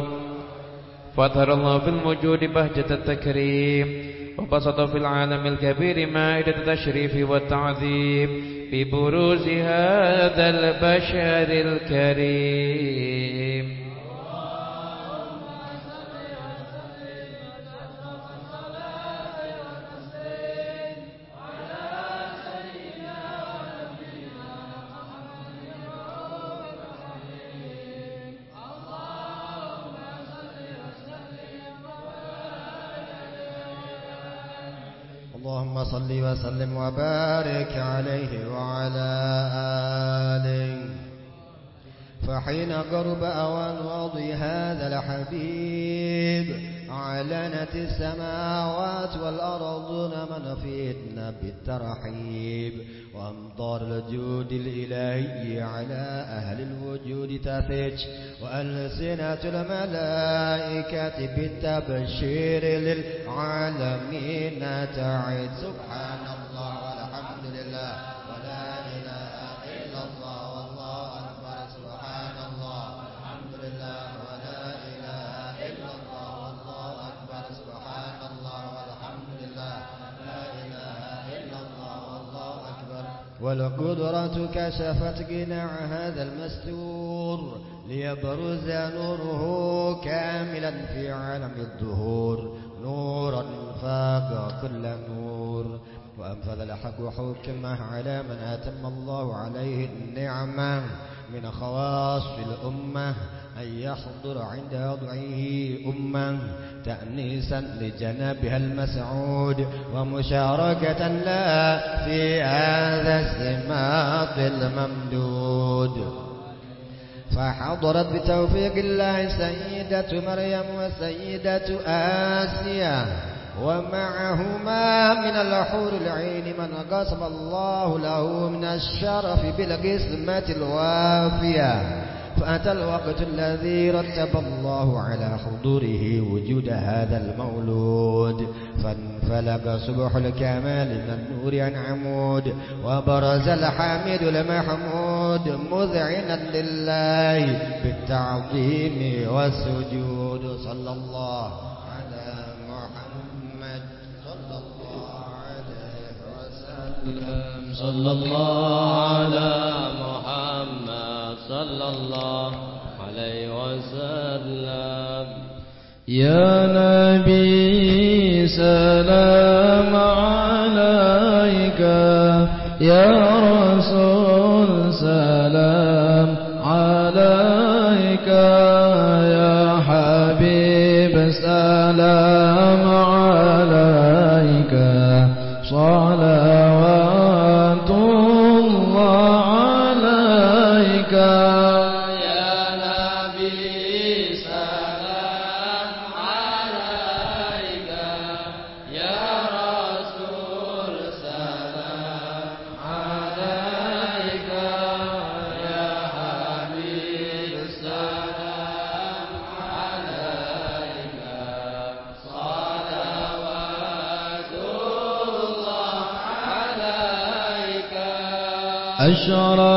فأظهر الله في الموجود بهجة التكريم وبسط في العالم الكبير مائدة التشريف والتعذيب ببروز هذا البشر الكريم. صل وسلم وبارك عليه وعلى آله. فحين قرب أوان وضي هذا الحبيب أعلنت السماوات والأرض من فيتنا بالترحيب وأمطار الجود الإلهي على أهل الوجود تثج وألسنة الملائكة بالتبشير للعالمين تعد سبحان الله. والقدرة كشفت قناع هذا المستور ليبرز نوره كاملا في عالم الظهور نورا فاق كل نور. وأنفذ الحق حكمه على من أتم الله عليه النعمة من خواص الأمة. أن يحضر عند وضعه أمة تأنيسا لجنابها المسعود ومشاركة لا في هذا السماط الممدود. فحضرت بتوفيق الله سيدة مريم وسيدة آسيا ومعهما من الحور العين من قسم الله له من الشرف بالقسمة الوافية. فأتى الوقت الذي رتب الله على حضوره وجود هذا المولود. فانفلق صبح الكمال من النور عن عمود وبرز الحامد المحمود مذعنا لله بالتعظيم والسجود. صلى الله على محمد صلى الله عليه وسلم. صلى الله على صلى الله عليه وسلم. يا نبي سلام عليك. يا أشرق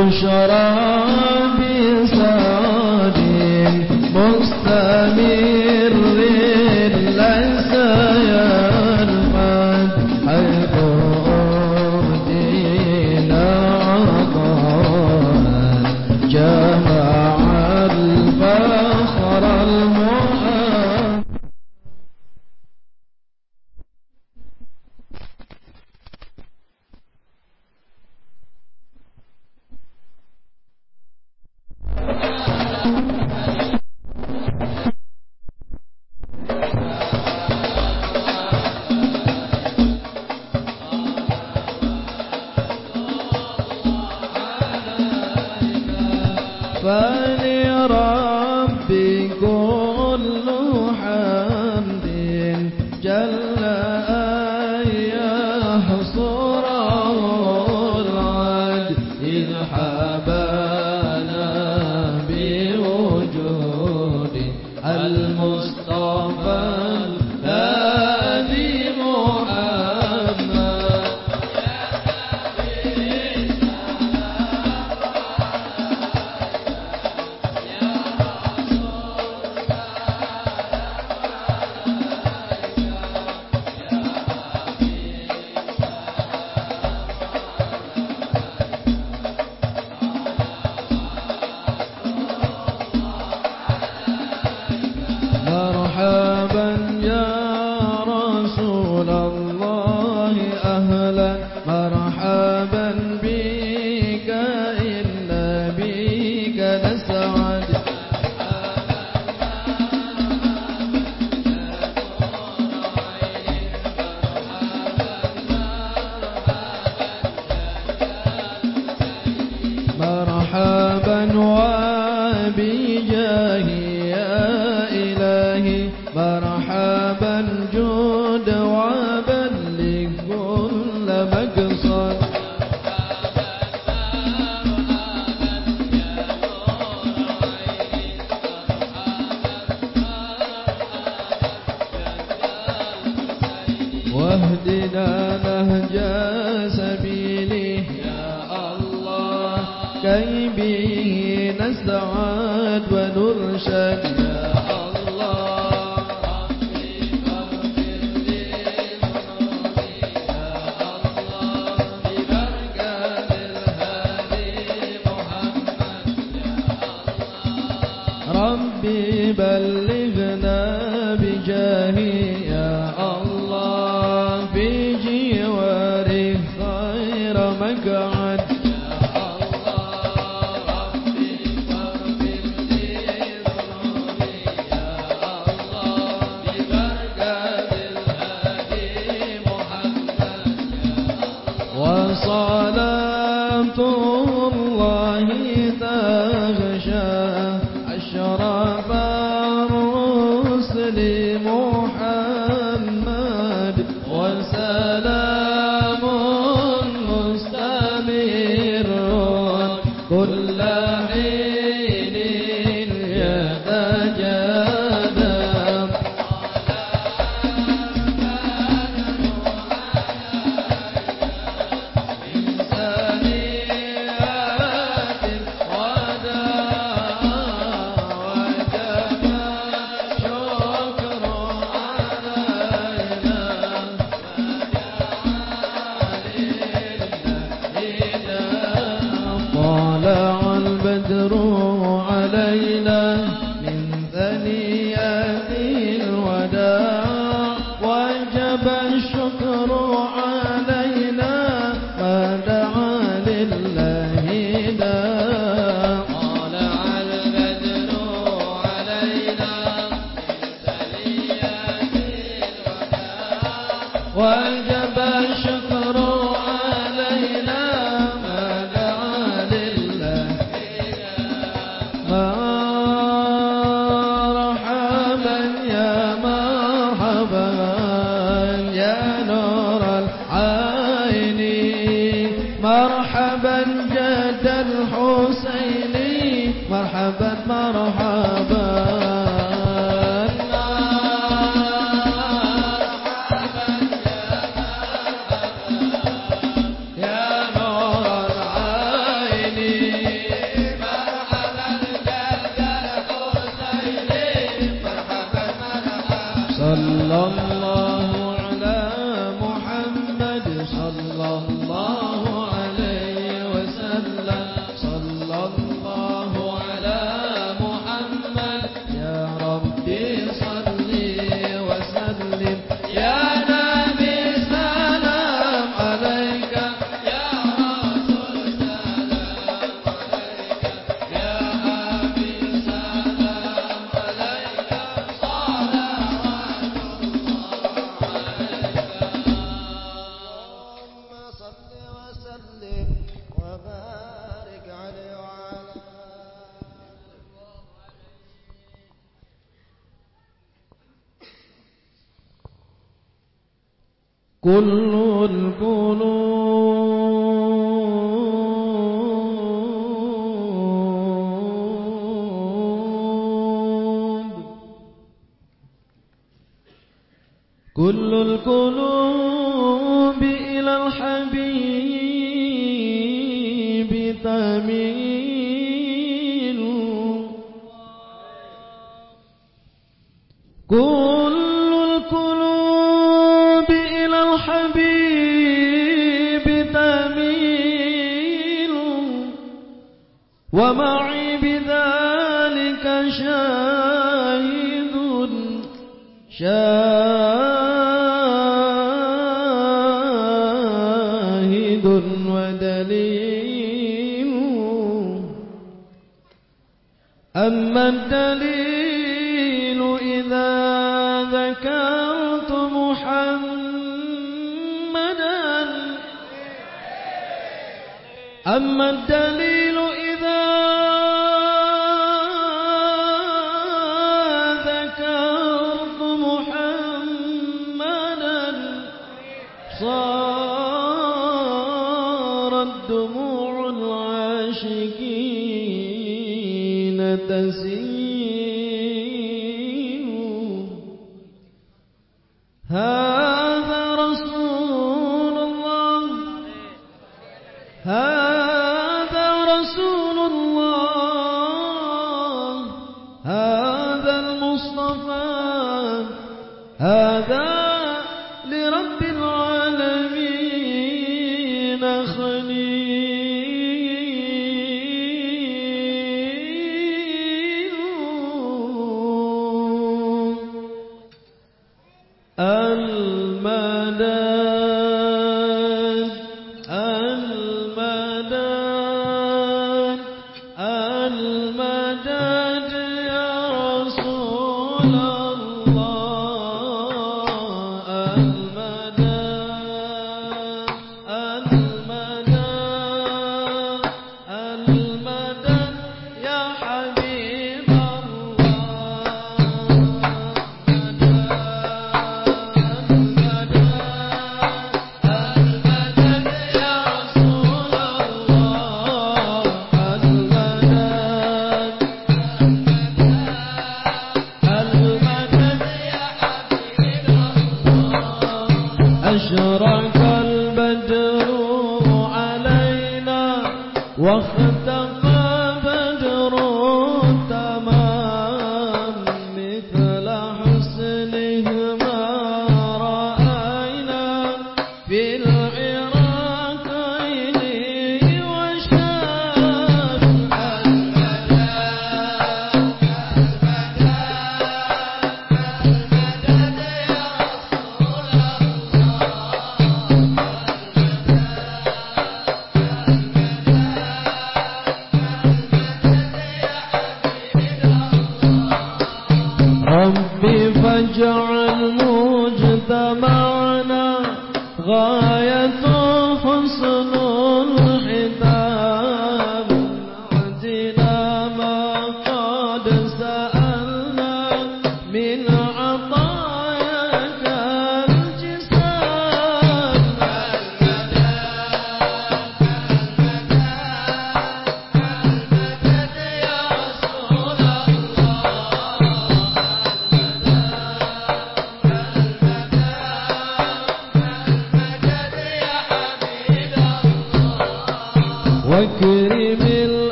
البشرى ربي بلغنا بجاهي يا الله.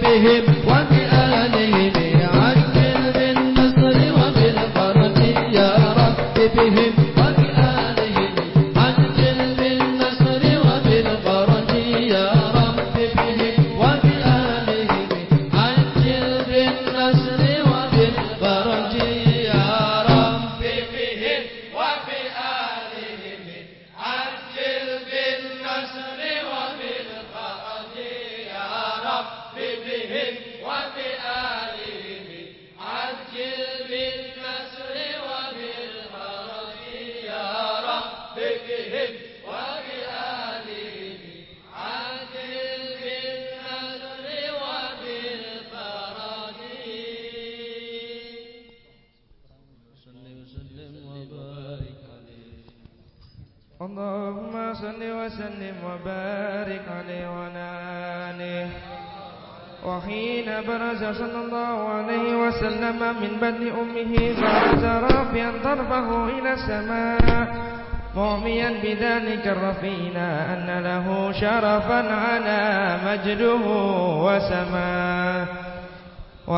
baby hip one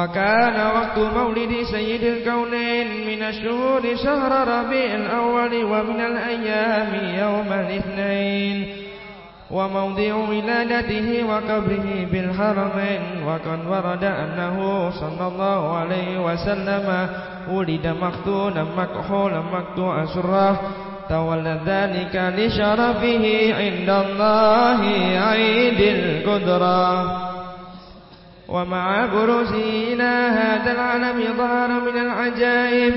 وكان وقت مولد سيد الكونين من الشهور شهر ربيع الأول ومن الأيام يوم الاثنين وموضع ولادته وقبره بالحرمين وقد ورد أنه صلى الله عليه وسلم ولد مختونا مكحولا مقطوع سره تولى ذلك لشرفه عند الله عيد القدرة. ومع إلى هذا العالم ظهر من العجائب.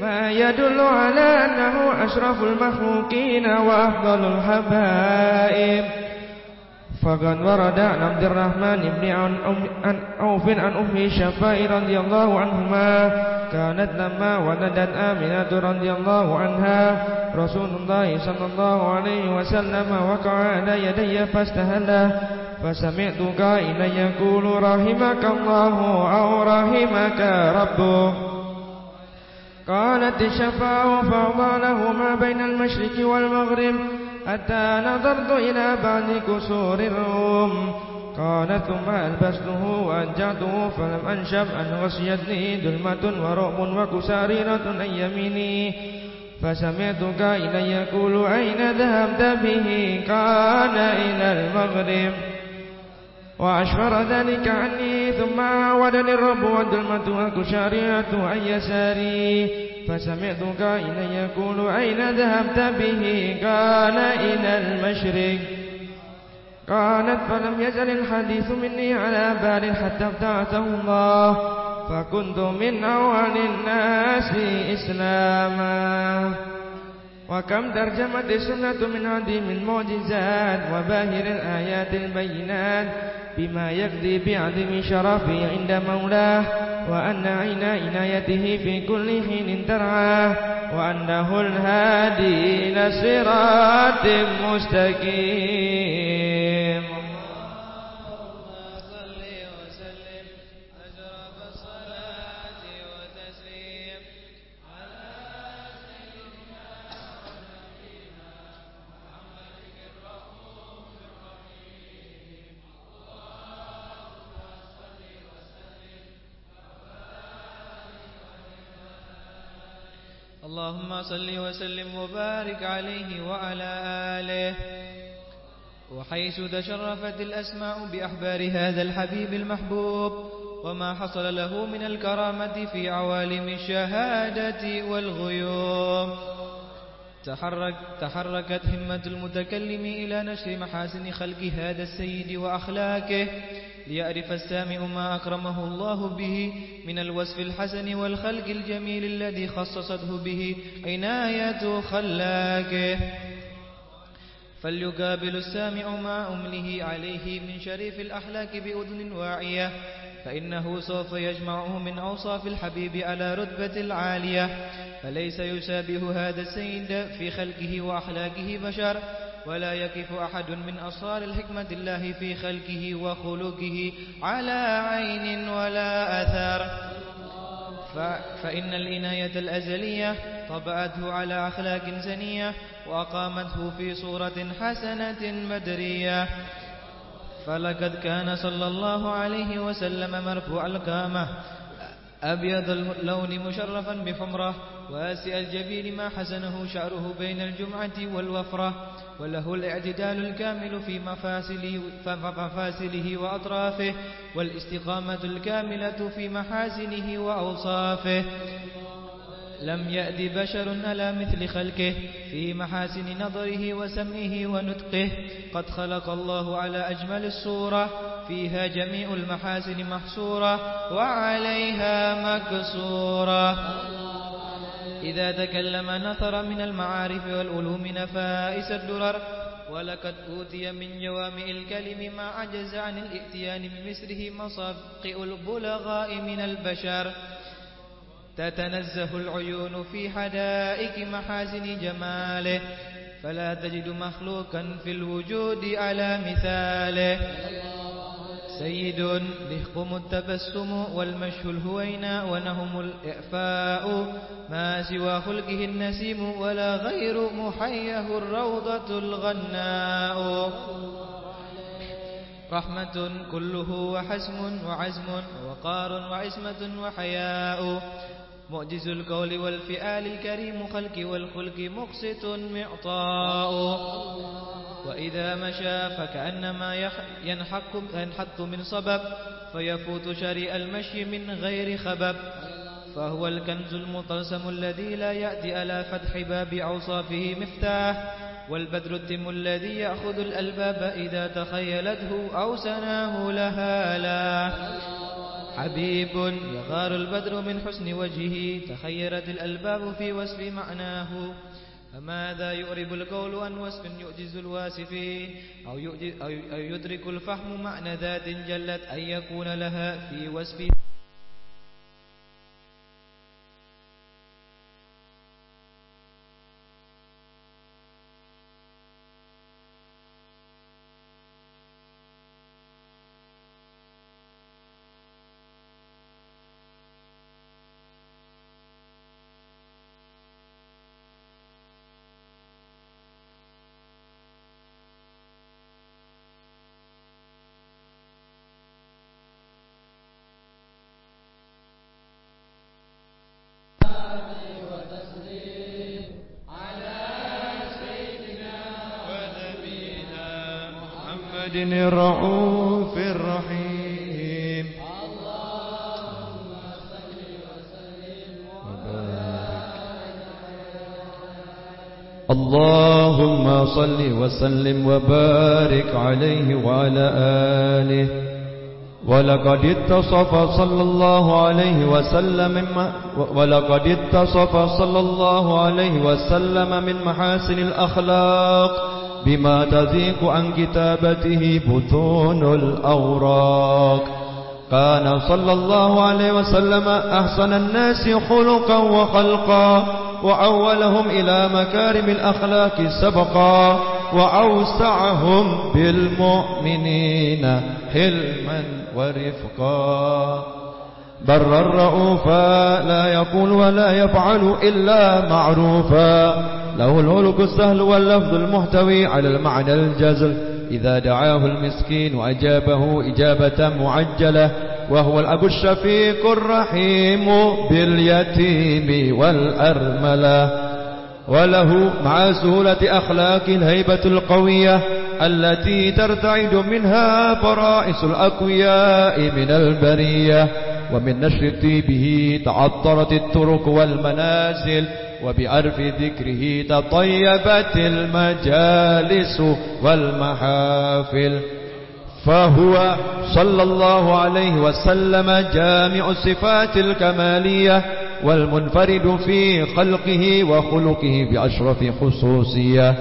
ما يدل على أنه أشرف المخلوقين وأفضل الحبائب. فقد ورد عن عبد الرحمن بن عن عوف عن أم شفاء رضي الله عنهما كانت لما ولدت آمنة رضي الله عنها. رسول الله صلى الله عليه وسلم وقع على يدي فاستهله. فسمعت قائلا يقول رحمك الله أو رحمك ربك قالت الشفاء فأوضع له ما بين المشرق والمغرب. حتى نظرت إلى بعض كسور الروم. قالت ثم ألبسته وأنجعته فلم أنشب أن غشيتني ظلمة ورعب وكساريرة عن يميني. فسمعت قائلا يقول أين ذهبت به؟ قال إلى المغرب. وأشفر ذلك عني ثم عاودني الرب والظلمة والكشارية عن يساري. فسمعت قائلا يقول أين ذهبت به؟ قال إلى المشرق. قالت فلم يزل الحديث مني على بال حتى ابتعثه الله. فكنت من أول الناس إسلاما. وكم ترجمت السنة من عديم المعجزات وباهر الآيات البينات. بما يقضي بعظم شرفه عند مولاه وأن عين عنايته في كل حين ترعاه وأنه الهادي إلى صراط مستقيم. اللهم صل وسلم وبارك عليه وعلى آله. وحيث تشرفت الأسماء بأحبار هذا الحبيب المحبوب وما حصل له من الكرامة في عوالم الشهادة والغيوم. تحرك تحركت همة المتكلم إلى نشر محاسن خلق هذا السيد وأخلاقه ليعرف السامع ما أكرمه الله به من الوصف الحسن والخلق الجميل الذي خصصته به عناية خلاقه. فليقابل السامع ما أمله عليه من شريف الأخلاق بأذن واعية فإنه سوف يجمعه من أوصاف الحبيب على رتبة العالية فليس يشابه هذا السيد في خلقه وأخلاقه بشر ولا يقف أحد من أسرار الحكمة الله في خلقه وخلقه على عين ولا أثر. فإن العناية الأزلية طبعته على أخلاق سنية وأقامته في صورة حسنة بدرية فلقد كان صلى الله عليه وسلم مرفوع القامة. أبيض اللون مشرفا بحمرة واسع الجبين ما حسنه شعره بين الجمعة والوفرة وله الاعتدال الكامل في مفاصله, مفاصله وأطرافه والاستقامة الكاملة في محاسنه وأوصافه. لم يأد بشر على مثل خلقه في محاسن نظره وسمعه ونطقه. قد خلق الله على أجمل الصورة فيها جميع المحاسن محصورة وعليها مكسورة. إذا تكلم نثر من المعارف والعلوم نفائس الدرر ولقد أوتي من جوامع الكلم ما عجز عن الائتيان بمثله مصافق البلغاء من البشر. تتنزه العيون في حدائق محاسن جماله فلا تجد مخلوقا في الوجود على مثاله سيد لهقم التبسم والمشي الهوينا ونهم الإعفاء. ما سوى خلقه النسيم ولا غير محيه الروضة الغناء. رحمة كله وحسم وعزم وقار وعسمة وحياء. معجز القول والفئال الكريم خلق والخلق مقسط معطاء. وإذا مشى فكأنما ينحق, ينحط من صبب فيفوت شريء المشي من غير خبب. فهو الكنز المطلسم الذي لا يأتي على فتح باب أوصافه مفتاح. والبدر التم الذي يأخذ الألباب إذا تخيلته أو سناه لها لا. حبيب يغار البدر من حسن وجهه تخيرت الألباب في وصف معناه. فماذا يؤرب القول عن وصف يؤجز الواسفين أو, أو يدرك الفهم معنى ذات جلت أن يكون لها في وصف الرؤوف الرحيم. اللهم صل وسلم وبارك عليه وعلى آله. ولقد اتصف صلى الله عليه وسلم ولقد اتصف صلى الله عليه وسلم من محاسن الأخلاق. بما تذيق عن كتابته بطون الأوراق. كان صلى الله عليه وسلم أحسن الناس خلقا وخلقا وأولهم إلى مكارم الأخلاق سبقا وأوسعهم بالمؤمنين حلما ورفقا. بر الرؤوفا لا يقول ولا يفعل إلا معروفا. له الهلك السهل واللفظ المحتوي على المعنى الجزل. إذا دعاه المسكين وأجابه إجابة معجلة وهو الأب الشفيق الرحيم باليتيم والأرملة. وله مع سهولة أخلاق الهيبة القوية التي ترتعد منها فرائس الأقوياء من البرية. ومن نشر طيبه تعطرت الطرق والمنازل وبعرف ذكره تطيبت المجالس والمحافل. فهو صلى الله عليه وسلم جامع الصفات الكمالية والمنفرد في خلقه وخلقه بأشرف خصوصية.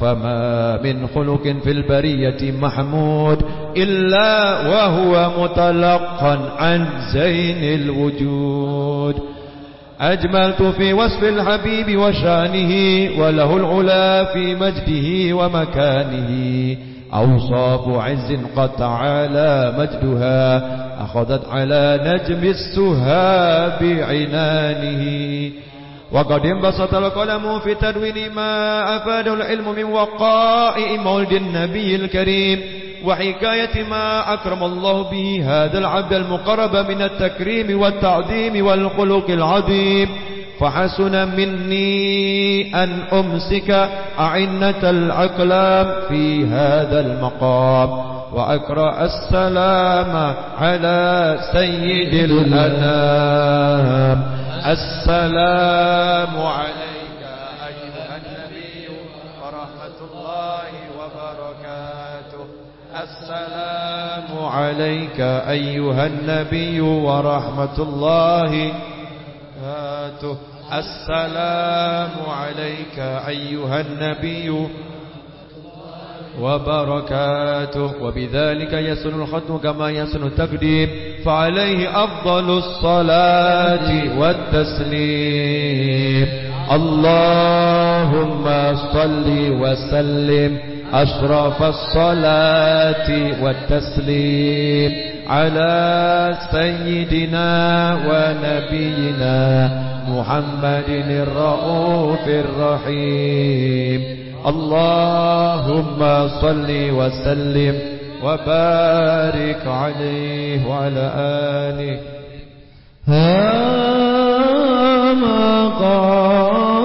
فما من خلق في البرية محمود إلا وهو متلقا عن زين الوجود. أجملت في وصف الحبيب وشأنه وله العلا في مجده ومكانه. أوصاف عز قد تعالى مجدها أخذت على نجم السها بعنانه وقد انبسط القلم في تدوين ما أفاد العلم من وقائع مولد النبي الكريم. وحكاية ما أكرم الله به هذا العبد المقرب من التكريم والتعظيم والخلق العظيم. فحسن مني أن أمسك أعنة الأقلام في هذا المقام وأقرأ السلام على سيد الأنام. السلام عليك. عليك أيها النبي ورحمة الله. وبركاته السلام عليك أيها النبي وبركاته. وبذلك يسن الختم كما يسن التقديم. فعليه أفضل الصلاة والتسليم. اللهم صل وسلم أشرف الصلاة والتسليم على سيدنا ونبينا محمد الرؤوف الرحيم. اللهم صل وسلم وبارك عليه وعلى آله. هام قلبي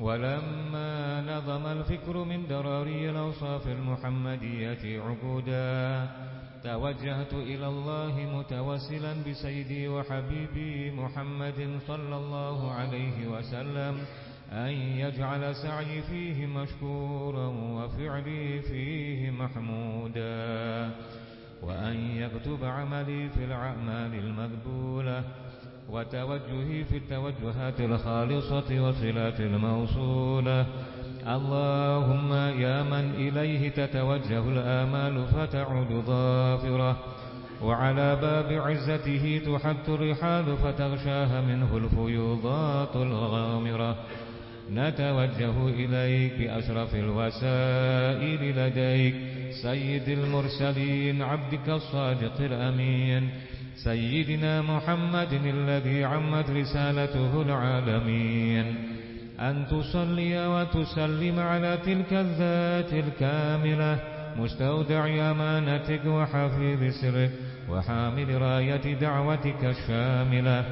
ولما نظم الفكر من دراري الأوصاف المحمدية عقودا توجهت إلى الله متوسلا بسيدي وحبيبي محمد صلى الله عليه وسلم أن يجعل سعي فيه مشكورا وفعلي فيه محمودا وأن يكتب عملي في الأعمال المقبولة وتوجهي في التوجهات الخالصة وصلات الموصولة. اللهم يا من إليه تتوجه الآمال فتعود ظافرة. وعلى باب عزته تحت الرحال فتغشاها منه الفيوضات الغامرة. نتوجه إليك بأشرف الوسائل لديك. سيد المرسلين عبدك الصادق الأمين. سيدنا محمد الذي عمت رسالته العالمين. أن تصلي وتسلم على تلك الذات الكاملة مستودع أمانتك وحفيظ سرك وحامل راية دعوتك الشاملة.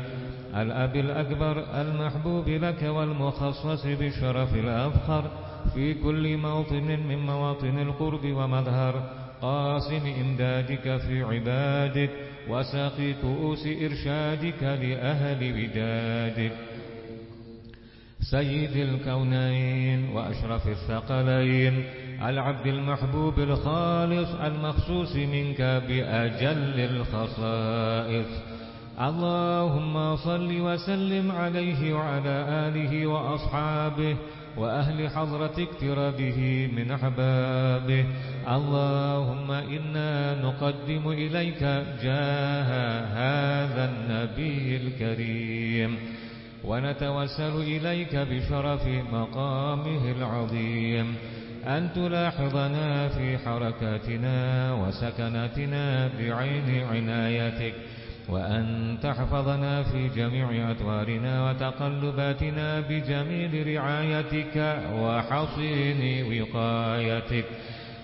الأب الأكبر المحبوب لك والمخصص بالشرف الأفخر في كل موطن من مواطن القرب ومظهر. قاسم إمدادك في عبادك وساقي كؤوس إرشادك لأهل ودادك. سيد الكونين وأشرف الثقلين العبد المحبوب الخالص المخصوص منك بأجل الخصائص. اللهم صل وسلم عليه وعلى آله وأصحابه وأهل حضرة اكترابه من أحبابه. اللهم إنا نقدم إليك جاه هذا النبي الكريم. ونتوسل إليك بشرف مقامه العظيم. أن تلاحظنا في حركاتنا وسكناتنا بعين عنايتك. وأن تحفظنا في جميع أطوارنا وتقلباتنا بجميل رعايتك وحصين وقايتك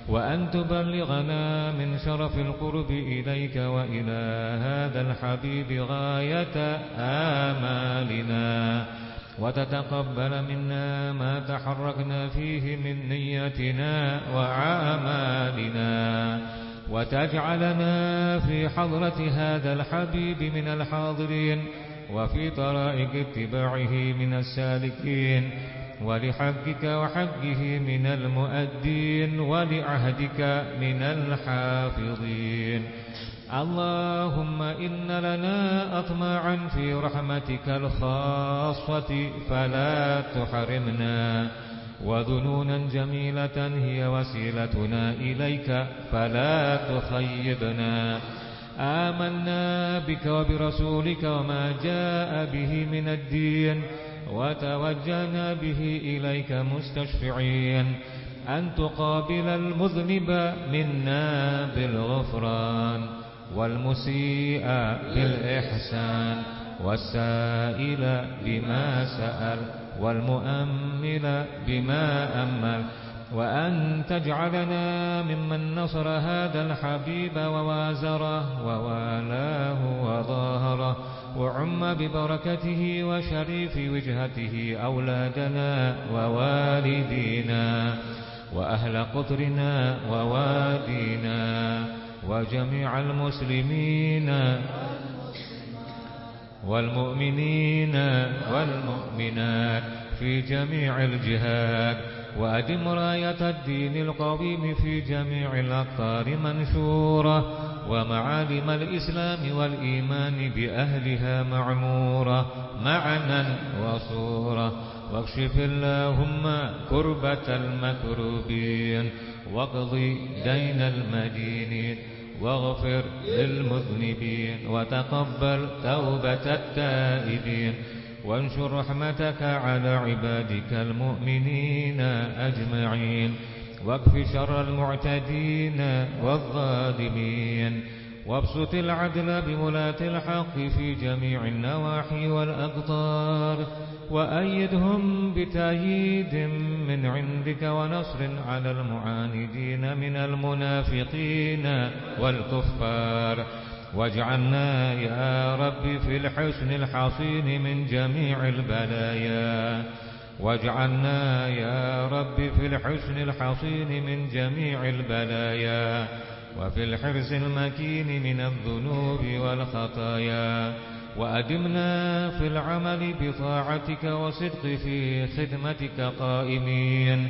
وأن تبلغنا من شرف القرب إليك وإلى هذا الحبيب غاية آمالنا وتتقبل منا ما تحركنا فيه من نيتنا وعمالنا وتجعلنا في حضرة هذا الحبيب من الحاضرين وفي طرائق اتباعه من السالكين ولحقك وحقه من المؤدين ولعهدك من الحافظين. اللهم إن لنا أطماعا في رحمتك الخاصة فلا تحرمنا. وذنونا جميلة هي وسيلتنا إليك فلا تخيبنا. آمنا بك وبرسولك وما جاء به من الدين وتوجهنا به إليك مستشفعين. أن تقابل المذنب منا بالغفران والمسيء بالإحسان والسائل بما سأل. والمؤمل بما أمل. وأن تجعلنا ممن نصر هذا الحبيب ووازره ووالاه وظاهره. وعم ببركته وشريف وجهته أولادنا ووالدينا وأهل قطرنا ووادينا وجميع المسلمين. والمؤمنين والمؤمنات في جميع الجهات وأدم راية الدين القويم في جميع الأقطار منشورة ومعالم الإسلام والإيمان بأهلها معمورة معنى وصورة. واكشف اللهم كربة المكروبين واقضي دين المدينين. واغفر للمذنبين وتقبل توبة التائبين وانشر رحمتك على عبادك المؤمنين أجمعين واكف شر المعتدين والظالمين وابسط العدل بولاة الحق في جميع النواحي والأقطار وأيدهم بتأييد من عندك ونصر على المعاندين من المنافقين والكفار. واجعلنا يا رب في الحسن الحصين من جميع البلايا. واجعلنا يا رب في الحسن الحصين من جميع البلايا. وفي الحرز المكين من الذنوب والخطايا. وأدمنا في العمل بطاعتك وصدق في خدمتك قائمين.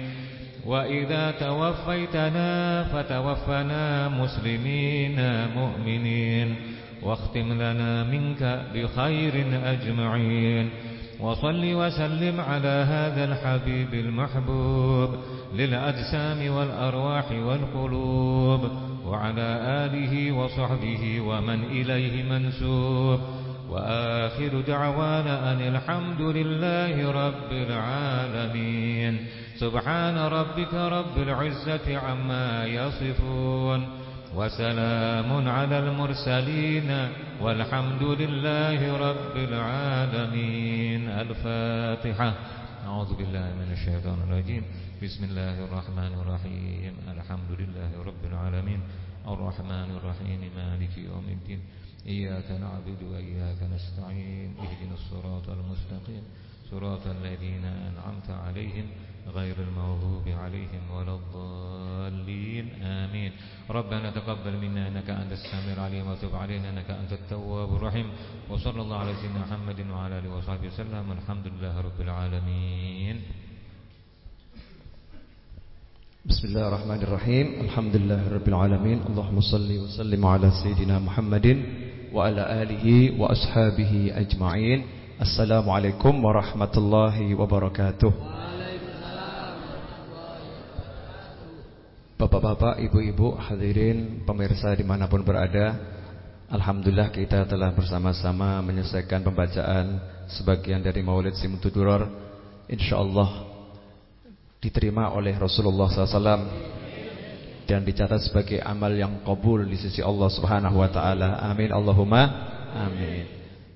وإذا توفيتنا فتوفنا مسلمين مؤمنين. واختم لنا منك بخير أجمعين. وصل وسلم على هذا الحبيب المحبوب للأجسام والأرواح والقلوب وعلى آله وصحبه ومن إليه منسوب. وآخر دعوانا أن الحمد لله رب العالمين. سبحان ربك رب العزة عما يصفون. وسلام على المرسلين والحمد لله رب العالمين. الفاتحة. أعوذ بالله من الشيطان الرجيم. بسم الله الرحمن الرحيم. الحمد لله رب العالمين. الرحمن الرحيم. مالك يوم الدين. إياك نعبد وإياك نستعين. اهدنا الصراط المستقيم. صراط الذين أنعمت عليهم. غير المغضوب عليهم ولا الضالين. آمين. ربنا تقبل منا أنك أنت السميع العليم وتب علينا أنك أنت التواب الرحيم. وصلى الله على سيدنا محمد وعلى آله وصحبه وسلم. الحمد لله رب العالمين. بسم الله الرحمن الرحيم. الحمد لله رب العالمين. اللهم صل وسلم على سيدنا محمد وعلى آله وأصحابه أجمعين. السلام عليكم ورحمة الله وبركاته. Bapak-bapak, ibu-ibu, hadirin, pemirsa di mana pun berada Alhamdulillah kita telah bersama-sama menyelesaikan pembacaan sebagian dari maulid Simtuduror InsyaAllah diterima oleh Rasulullah SAW Dan dicatat sebagai amal yang kabul di sisi Allah Subhanahu. Amin Allahumma Amin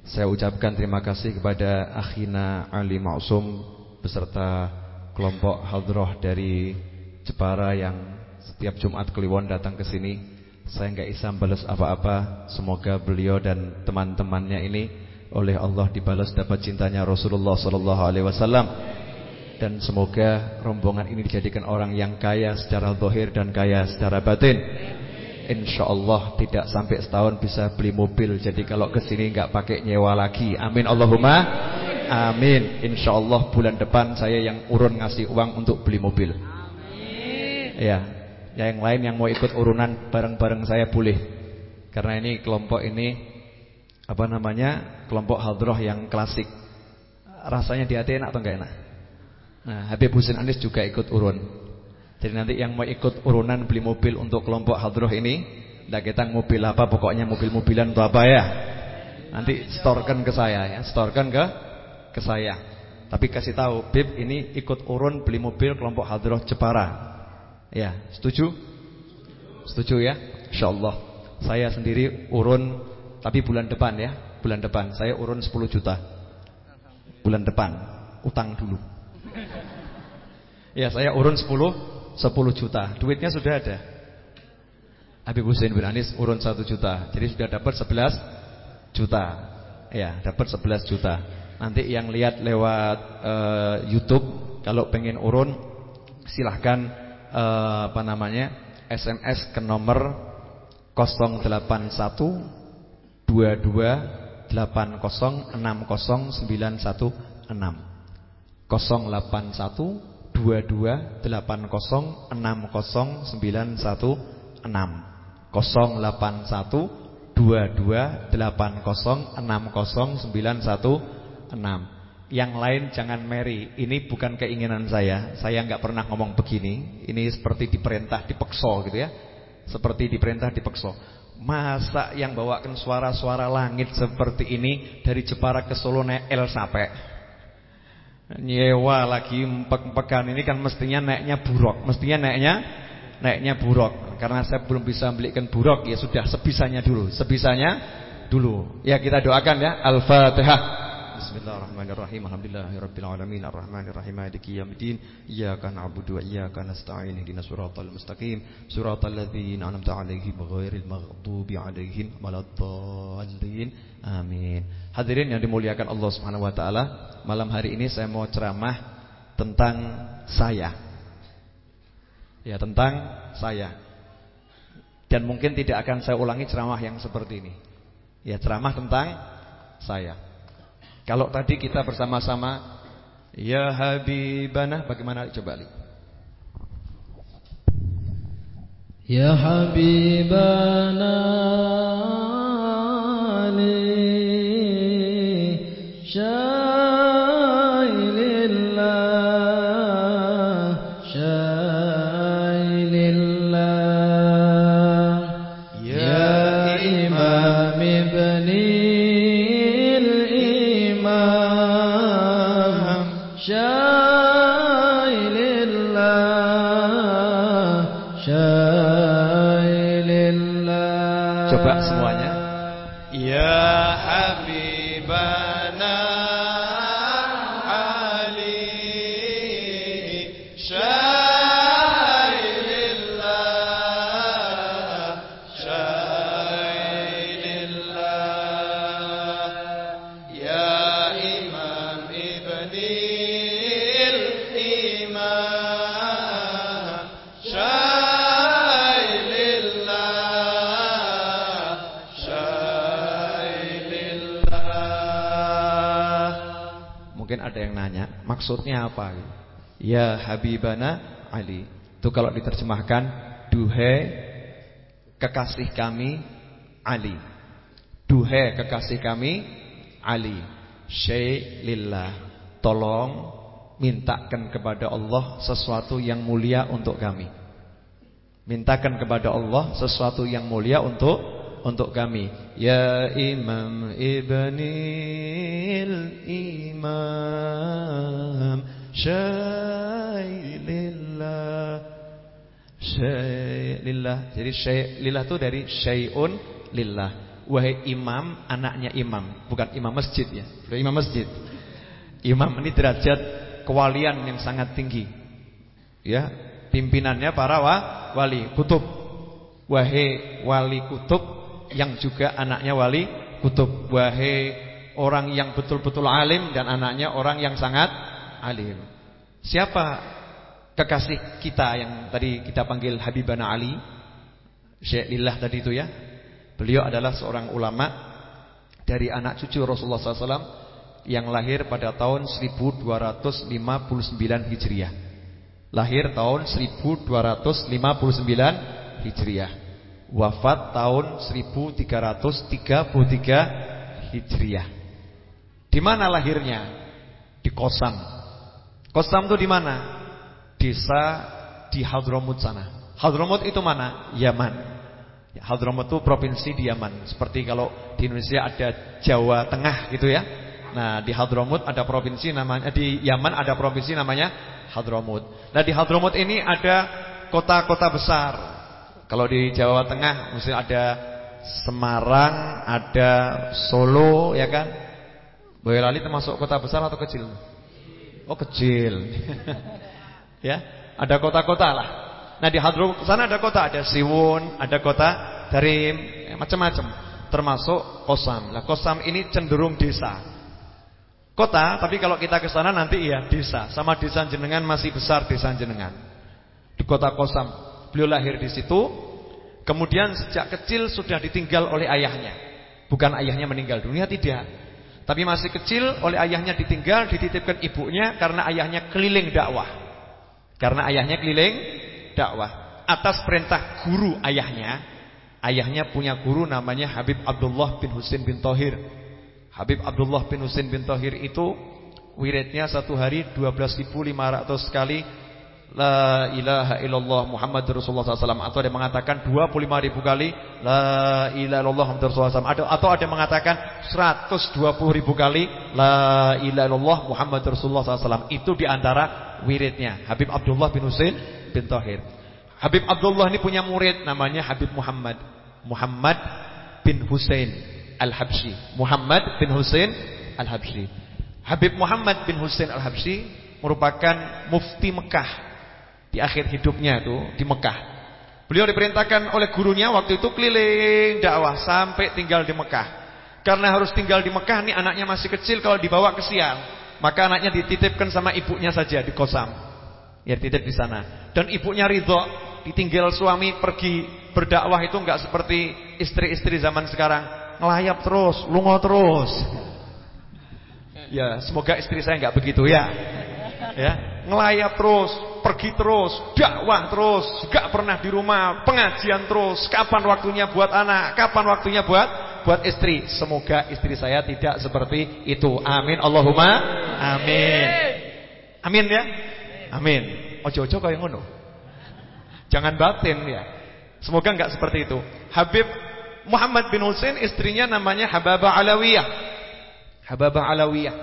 Saya ucapkan terima kasih kepada Akhina Ali Ma'sum Beserta kelompok hadroh dari Jepara yang setiap Jumat Kliwon datang ke sini, saya nggak bisa balas apa-apa. Semoga beliau dan teman-temannya ini oleh Allah dibalas dapat cintanya Rasulullah sallallahu alaihi wasallam. Dan semoga rombongan ini dijadikan orang yang kaya secara zahir dan kaya secara batin. Insya Allah tidak sampai setahun bisa beli mobil. Jadi kalau ke sini nggak pakai nyewa lagi. Amin Allahumma. Amin. Insya Allah bulan depan saya yang urun ngasih uang untuk beli mobil. Amin. Ya, yang lain yang mau ikut urunan bareng-bareng saya boleh. Karena ini kelompok ini apa namanya? Kelompok hadroh yang klasik. Rasanya di hati enak atau enggak enak? Nah, Habib Husin Anis juga ikut urun. Jadi nanti yang mau ikut urunan beli mobil untuk kelompok hadroh ini, enggak kita mobil apa pokoknya mobil-mobilan atau apa ya. Nanti storkan ke saya ya, storkan ke ke saya. Tapi kasih tahu, Bib ini ikut urun beli mobil kelompok hadroh Jepara. Ya, setuju? Setuju ya? Insyaallah. Saya sendiri urun tapi bulan depan ya, bulan depan saya urun 10 juta. Bulan depan utang dulu. Ya, saya urun 10 10 juta. Duitnya sudah ada. Habib Hussein bin Anis urun 1 juta. Jadi sudah dapat 11 juta. Ya, dapat 11 juta. Nanti yang lihat lewat uh, YouTube kalau pengen urun silahkan uh, apa namanya SMS ke nomor 081 22 80 60 916 081 22 80 60 916 081 22 80 60 916 yang lain jangan meri. Ini bukan keinginan saya. Saya nggak pernah ngomong begini. Ini seperti diperintah, dipeksa gitu ya. seperti diperintah dipeksa. Masa yang bawakan suara-suara langit seperti ini dari Jepara ke Solo naik El sampai nyewa lagi empek-empekan ini kan mestinya naiknya buruk, mestinya naiknya naiknya buruk. Karena saya belum bisa belikan buruk ya sudah sebisanya dulu, sebisanya dulu. Ya kita doakan ya. Al-Fatihah. Bismillahirrahmanirrahim. Alhamdulillahirabbil alamin arrahmanirrahim maliki yaumiddin. Iyyaka na'budu wa iyyaka nasta'in ihdinas siratal mustaqim. Siratal ladzina an'amta 'alaihim ghairil maghdubi 'alaihim waladdallin. Amin. Hadirin yang dimuliakan Allah Subhanahu wa taala, malam hari ini saya mau ceramah tentang saya. Ya, tentang saya. Dan mungkin tidak akan saya ulangi ceramah yang seperti ini. Ya, ceramah tentang saya. Kalau tadi kita bersama-sama Ya Habibana Bagaimana? Coba Ali Ya Habibana Ali maksudnya apa? Ya Habibana Ali. Itu kalau diterjemahkan duhai kekasih kami Ali. Duhai kekasih kami Ali. Syai lillah. Tolong mintakan kepada Allah sesuatu yang mulia untuk kami. Mintakan kepada Allah sesuatu yang mulia untuk untuk kami. Ya Imam Ibnil Imam Syailillah Syailillah. Jadi syailillah itu dari syai'un lillah. Wahai imam, anaknya imam Bukan imam masjid ya. Imam masjid. Imam ini derajat kewalian yang sangat tinggi. Ya Pimpinannya para wa, wali kutub. Wahai wali kutub yang juga anaknya wali kutub. Wahai orang yang betul-betul alim dan anaknya orang yang sangat alim. Siapa kekasih kita yang tadi kita panggil Habibana Ali? Syekh Lillah tadi itu ya. Beliau adalah seorang ulama dari anak cucu Rasulullah SAW yang lahir pada tahun 1259 Hijriah. Lahir tahun 1259 Hijriah wafat tahun 1333 Hijriah. Di mana lahirnya? Di Kosam. Kosam itu di mana? Desa di Hadramut sana. Hadramut itu mana? Yaman. Ya, Hadramut itu provinsi di Yaman. Seperti kalau di Indonesia ada Jawa Tengah gitu ya. Nah, di Hadramut ada provinsi namanya di Yaman ada provinsi namanya Hadramut. Nah, di Hadramut ini ada kota-kota besar kalau di Jawa Tengah mesti ada Semarang, ada Solo, ya kan? Boyolali termasuk kota besar atau kecil? Oh kecil. ya, ada kota-kota lah. Nah di Hadruk sana ada kota, ada Siwun, ada kota Darim, ya, macam-macam. Termasuk Kosam. Nah Kosam ini cenderung desa. Kota, tapi kalau kita ke sana nanti iya desa. Sama desa jenengan masih besar desa jenengan. Di kota Kosam. Beliau lahir di situ. Kemudian sejak kecil sudah ditinggal oleh ayahnya. Bukan ayahnya meninggal dunia, tidak. Tapi masih kecil oleh ayahnya ditinggal, dititipkan ibunya karena ayahnya keliling dakwah. Karena ayahnya keliling dakwah. Atas perintah guru ayahnya, ayahnya punya guru namanya Habib Abdullah bin Husin bin Tohir. Habib Abdullah bin Husin bin Tohir itu wiridnya satu hari 12.500 kali La ilaha illallah Muhammad Rasulullah SAW Atau ada yang mengatakan 25 ribu kali La ilaha illallah Muhammad Rasulullah SAW Atau ada yang mengatakan 120 ribu kali La ilaha illallah Muhammad Rasulullah SAW Itu di antara wiridnya. Habib Abdullah bin Husain bin Tahir. Habib Abdullah ini punya murid Namanya Habib Muhammad. Muhammad bin Husain Al-Habsyi. Muhammad bin Husain Al-Habsyi. Habib Muhammad bin Husain Al-Habsyi Merupakan mufti Mekah di akhir hidupnya itu di Mekah. Beliau diperintahkan oleh gurunya waktu itu keliling dakwah sampai tinggal di Mekah. Karena harus tinggal di Mekah nih anaknya masih kecil kalau dibawa ke siang, maka anaknya dititipkan sama ibunya saja di Kosam. Ya titip di sana. Dan ibunya ridho, ditinggal suami pergi berdakwah itu enggak seperti istri-istri zaman sekarang, ngelayap terus, lungo terus. Ya, semoga istri saya enggak begitu ya. Ya, ngelayap terus, pergi terus, dakwah terus, gak pernah di rumah, pengajian terus, kapan waktunya buat anak, kapan waktunya buat buat istri. Semoga istri saya tidak seperti itu. Amin Allahumma amin. Amin ya? Amin. Ojo-ojo kaya ngono. Jangan batin ya. Semoga enggak seperti itu. Habib Muhammad bin Husain istrinya namanya Hababah Alawiyah. Hababah Alawiyah.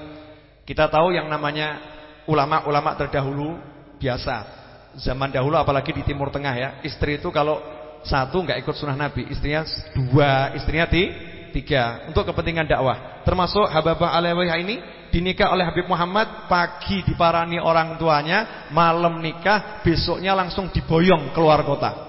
Kita tahu yang namanya ulama-ulama terdahulu biasa. Zaman dahulu apalagi di Timur Tengah ya, istri itu kalau satu nggak ikut sunnah Nabi, istrinya dua, istrinya ti, tiga untuk kepentingan dakwah. Termasuk Hababah Alawiyah ini dinikah oleh Habib Muhammad pagi diparani orang tuanya, malam nikah, besoknya langsung diboyong keluar kota.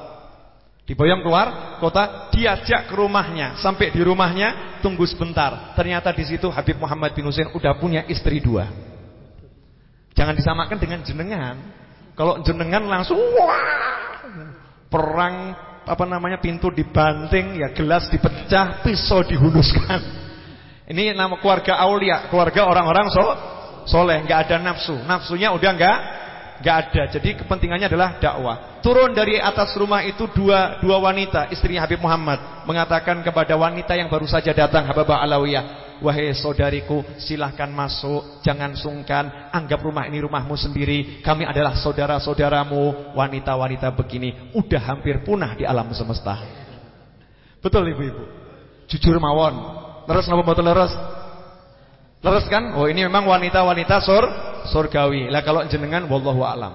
Diboyong keluar kota, diajak ke rumahnya. Sampai di rumahnya, tunggu sebentar. Ternyata di situ Habib Muhammad bin Husain udah punya istri dua. Jangan disamakan dengan jenengan. Kalau jenengan langsung wah, perang apa namanya pintu dibanting, ya gelas dipecah, pisau dihunuskan. Ini nama keluarga aulia, keluarga orang-orang so, soleh, nggak ada nafsu. Nafsunya udah nggak nggak ada. Jadi kepentingannya adalah dakwah. Turun dari atas rumah itu dua dua wanita, istrinya Habib Muhammad, mengatakan kepada wanita yang baru saja datang, Habibah Alawiyah, Wahai saudariku silahkan masuk. Jangan sungkan. Anggap rumah ini rumahmu sendiri. Kami adalah saudara-saudaramu. Wanita-wanita begini Udah hampir punah di alam semesta. Betul ibu-ibu? Jujur mawon. Leres apa betul leres? Leres kan? Oh ini memang wanita-wanita sur surgawi Lah kalau jenengan Wallahu a'lam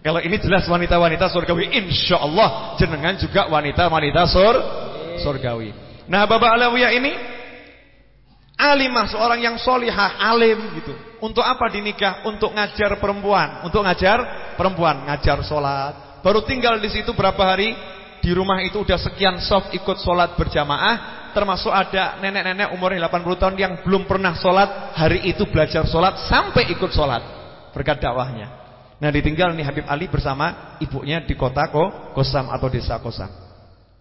Kalau ini jelas wanita-wanita surgawi Insya Allah jenengan juga wanita-wanita sur surgawi Nah Bapak Alawiyah ini alimah seorang yang solihah, alim gitu. Untuk apa dinikah? Untuk ngajar perempuan, untuk ngajar perempuan, ngajar sholat. Baru tinggal di situ berapa hari? Di rumah itu udah sekian soft ikut sholat berjamaah Termasuk ada nenek-nenek umurnya 80 tahun yang belum pernah sholat Hari itu belajar sholat sampai ikut sholat Berkat dakwahnya Nah ditinggal nih Habib Ali bersama ibunya di kota Kosam atau desa Kosam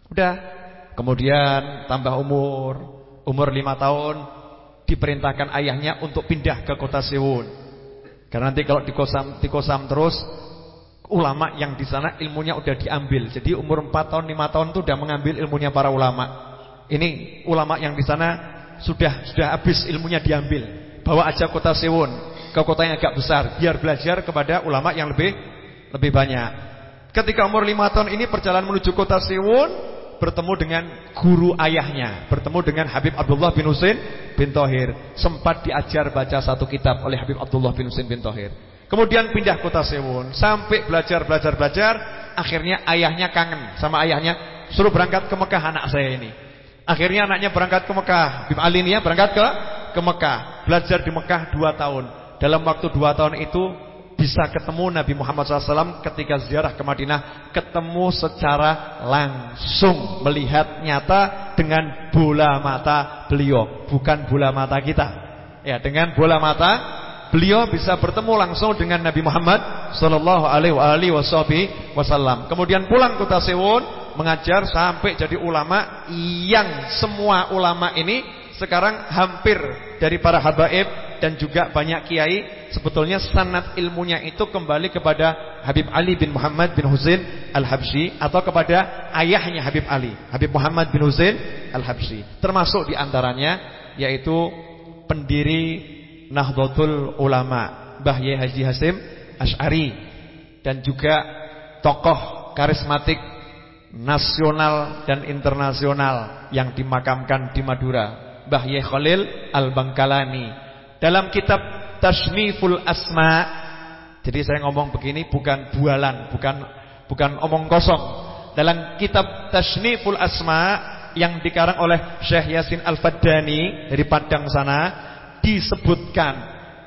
Udah Kemudian tambah umur, umur lima tahun diperintahkan ayahnya untuk pindah ke kota Sewun. Karena nanti kalau di Kosam, di Kosam terus ulama yang di sana ilmunya udah diambil. Jadi umur empat tahun, lima tahun itu udah mengambil ilmunya para ulama. Ini ulama yang di sana sudah sudah habis ilmunya diambil. Bawa aja kota Sewun ke kota yang agak besar biar belajar kepada ulama yang lebih lebih banyak. Ketika umur lima tahun ini perjalanan menuju kota Sewun bertemu dengan guru ayahnya, bertemu dengan Habib Abdullah bin Husain bin Tohir. Sempat diajar baca satu kitab oleh Habib Abdullah bin Husain bin Tohir. Kemudian pindah kota Sewon, sampai belajar, belajar, belajar. Akhirnya ayahnya kangen sama ayahnya, suruh berangkat ke Mekah anak saya ini. Akhirnya anaknya berangkat ke Mekah. Habib Ali ini ya berangkat ke ke Mekah, belajar di Mekah dua tahun. Dalam waktu dua tahun itu bisa ketemu Nabi Muhammad SAW ketika ziarah ke Madinah ketemu secara langsung melihat nyata dengan bola mata beliau bukan bola mata kita ya dengan bola mata beliau bisa bertemu langsung dengan Nabi Muhammad Wasallam kemudian pulang ke Tasewon mengajar sampai jadi ulama yang semua ulama ini sekarang hampir dari para habaib dan juga banyak kiai sebetulnya sanad ilmunya itu kembali kepada Habib Ali bin Muhammad bin Husain Al-Habsyi atau kepada ayahnya Habib Ali, Habib Muhammad bin Husain Al-Habsyi. Termasuk di antaranya yaitu pendiri Nahdlatul Ulama, Mbah Haji Hasim Ash'ari dan juga tokoh karismatik nasional dan internasional yang dimakamkan di Madura, Mbah Ye Khalil Al-Bangkalani. Dalam kitab Tashniful Asma, jadi saya ngomong begini bukan bualan, bukan bukan omong kosong. Dalam kitab Tashniful Asma yang dikarang oleh Syekh Yasin Al-Faddani dari Padang sana disebutkan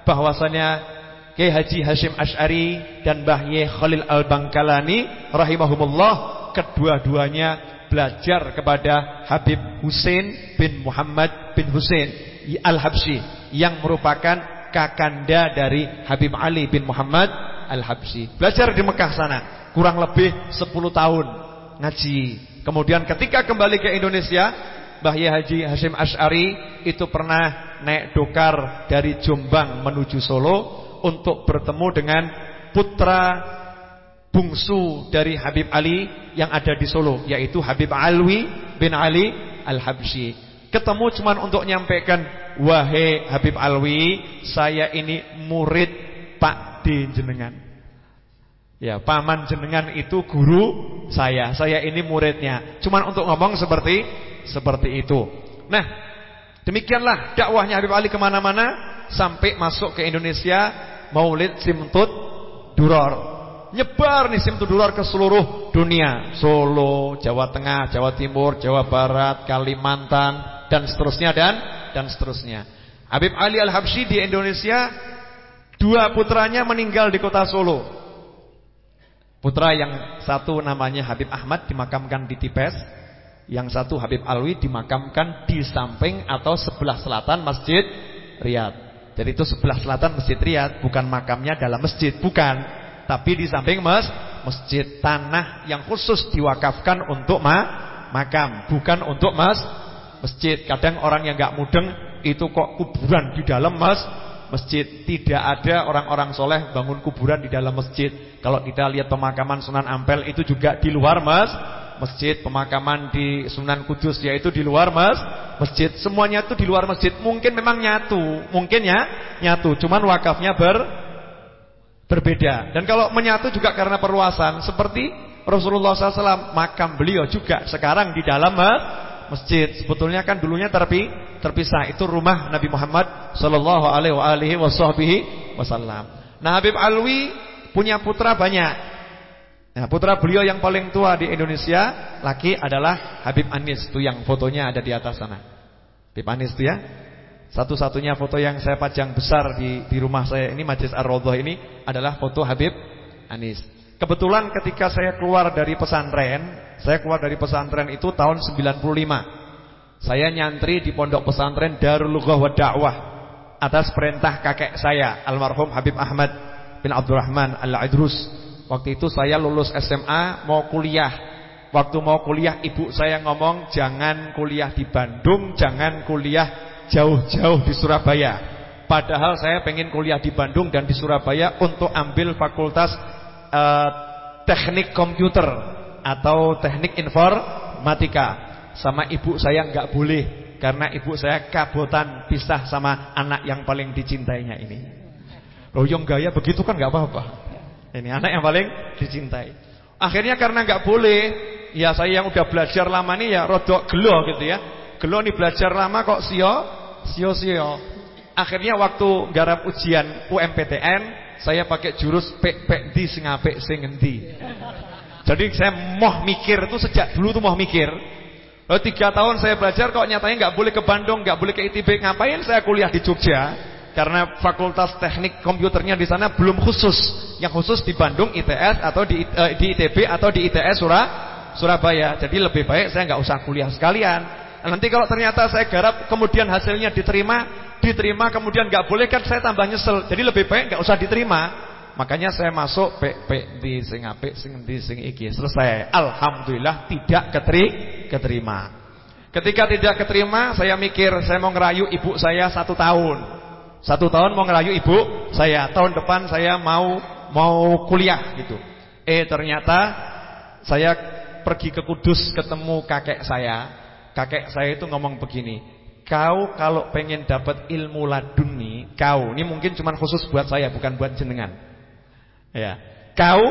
bahwasanya Kiai Haji Hashim Ash'ari dan Mbah Khalil Al-Bangkalani rahimahumullah kedua-duanya belajar kepada Habib Hussein bin Muhammad bin Hussein Al-Habsyi yang merupakan kakanda dari Habib Ali bin Muhammad Al-Habsyi. Belajar di Mekah sana kurang lebih 10 tahun ngaji. Kemudian ketika kembali ke Indonesia, Mbah Haji Hashim Ash'ari itu pernah naik dokar dari Jombang menuju Solo untuk bertemu dengan putra bungsu dari Habib Ali yang ada di Solo, yaitu Habib Alwi bin Ali Al-Habsyi. Ketemu cuma untuk nyampaikan, "Wahai Habib Alwi, saya ini murid Pak D jenengan." Ya, paman jenengan itu guru saya. Saya ini muridnya. Cuman untuk ngomong seperti seperti itu. Nah, demikianlah dakwahnya Habib Ali ke mana-mana sampai masuk ke Indonesia Maulid Simtud Duror. Nyebar nih Simtud Duror ke seluruh dunia. Solo, Jawa Tengah, Jawa Timur, Jawa Barat, Kalimantan dan seterusnya dan dan seterusnya. Habib Ali Al-Habsyi di Indonesia dua putranya meninggal di kota Solo. Putra yang satu namanya Habib Ahmad dimakamkan di Tipes, yang satu Habib Alwi dimakamkan di samping atau sebelah selatan Masjid Riyad. Jadi itu sebelah selatan Masjid Riyad, bukan makamnya dalam masjid, bukan, tapi di samping mas masjid tanah yang khusus diwakafkan untuk ma makam, bukan untuk mas masjid. Kadang orang yang nggak mudeng itu kok kuburan di dalam mas masjid. Tidak ada orang-orang soleh bangun kuburan di dalam masjid. Kalau kita lihat pemakaman Sunan Ampel itu juga di luar mas masjid. Pemakaman di Sunan Kudus yaitu di luar mas masjid. Semuanya itu di luar masjid. Mungkin memang nyatu, mungkin ya nyatu. Cuman wakafnya ber berbeda. Dan kalau menyatu juga karena perluasan seperti Rasulullah SAW makam beliau juga sekarang di dalam masjid. Sebetulnya kan dulunya terpi, terpisah. Itu rumah Nabi Muhammad sallallahu alaihi wasallam. Nah, Habib Alwi punya putra banyak. Nah, putra beliau yang paling tua di Indonesia laki adalah Habib Anis, itu yang fotonya ada di atas sana. Habib Anis itu ya. Satu-satunya foto yang saya pajang besar di di rumah saya ini Majlis Ar-Raudhah ini adalah foto Habib Anis. Kebetulan ketika saya keluar dari pesantren, saya keluar dari pesantren itu tahun 95. Saya nyantri di pondok pesantren Darul Lughah wa atas perintah kakek saya, almarhum Habib Ahmad bin Abdurrahman Al-Idrus. Waktu itu saya lulus SMA, mau kuliah. Waktu mau kuliah ibu saya ngomong jangan kuliah di Bandung, jangan kuliah jauh-jauh di Surabaya. Padahal saya pengen kuliah di Bandung dan di Surabaya untuk ambil fakultas uh, teknik komputer atau teknik informatika. Sama ibu saya nggak boleh karena ibu saya kabotan pisah sama anak yang paling dicintainya ini. Loh yang gaya begitu kan nggak apa-apa. Ini anak yang paling dicintai. Akhirnya karena nggak boleh, ya saya yang udah belajar lama nih ya rodok gelo gitu ya. Gelo nih belajar lama kok sio, sio-sio. Akhirnya waktu garap ujian UMPTN saya pakai jurus pek pek di sing apik sing endi. Jadi saya mau mikir itu sejak dulu tuh mau mikir. Lalu tiga tahun saya belajar kok nyatanya nggak boleh ke Bandung, nggak boleh ke ITB. Ngapain saya kuliah di Jogja? Karena fakultas teknik komputernya di sana belum khusus. Yang khusus di Bandung ITS atau di, uh, di ITB atau di ITS Surah, Surabaya. Jadi lebih baik saya nggak usah kuliah sekalian. Nanti kalau ternyata saya garap kemudian hasilnya diterima, diterima kemudian nggak boleh kan saya tambah nyesel. Jadi lebih baik nggak usah diterima. Makanya saya masuk pe di sing apik sing di sing iki. Selesai. Alhamdulillah tidak keteri keterima. Ketika tidak keterima, saya mikir saya mau ngerayu ibu saya satu tahun. Satu tahun mau ngerayu ibu saya. Tahun depan saya mau mau kuliah gitu. Eh ternyata saya pergi ke Kudus ketemu kakek saya. Kakek saya itu ngomong begini, Kau kalau pengen dapat ilmu laduni, kau ini mungkin cuma khusus buat saya, bukan buat jenengan. Ya. Kau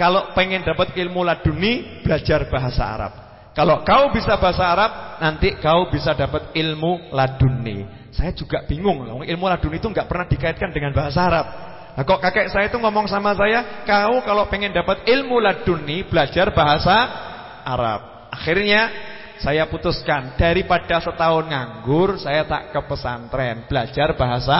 kalau pengen dapat ilmu laduni belajar bahasa Arab. Kalau kau bisa bahasa Arab, nanti kau bisa dapat ilmu laduni. Saya juga bingung, ilmu laduni itu nggak pernah dikaitkan dengan bahasa Arab. Nah, kok kakek saya itu ngomong sama saya, kau kalau pengen dapat ilmu laduni belajar bahasa Arab. Akhirnya saya putuskan daripada setahun nganggur, saya tak ke pesantren belajar bahasa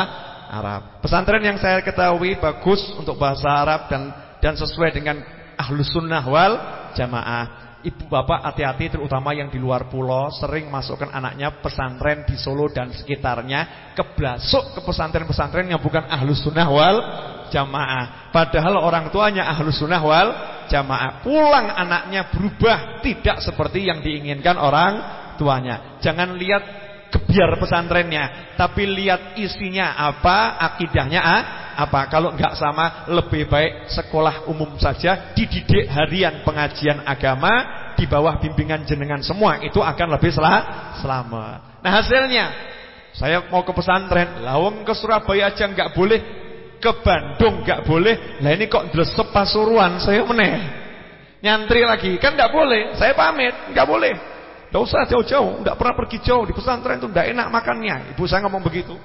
Arab. Pesantren yang saya ketahui bagus untuk bahasa Arab dan dan sesuai dengan ahlus sunnah wal jamaah. Ibu bapak hati-hati terutama yang di luar pulau sering masukkan anaknya pesantren di Solo dan sekitarnya keblasuk ke pesantren-pesantren yang bukan ahlus sunnah wal jamaah. Padahal orang tuanya ahlus sunnah wal jamaah. Pulang anaknya berubah tidak seperti yang diinginkan orang tuanya. Jangan lihat kebiar pesantrennya, tapi lihat isinya apa, akidahnya apa. Kalau enggak sama, lebih baik sekolah umum saja, dididik harian pengajian agama di bawah bimbingan jenengan semua, itu akan lebih sel selamat. Nah hasilnya, saya mau ke pesantren, lawang ke Surabaya aja enggak boleh, ke Bandung enggak boleh, lah ini kok dlesep Pasuruan, saya meneh. Nyantri lagi, kan enggak boleh, saya pamit, enggak boleh. Tidak usah jauh-jauh, tidak pernah pergi jauh di pesantren itu tidak enak makannya. Ibu saya ngomong begitu.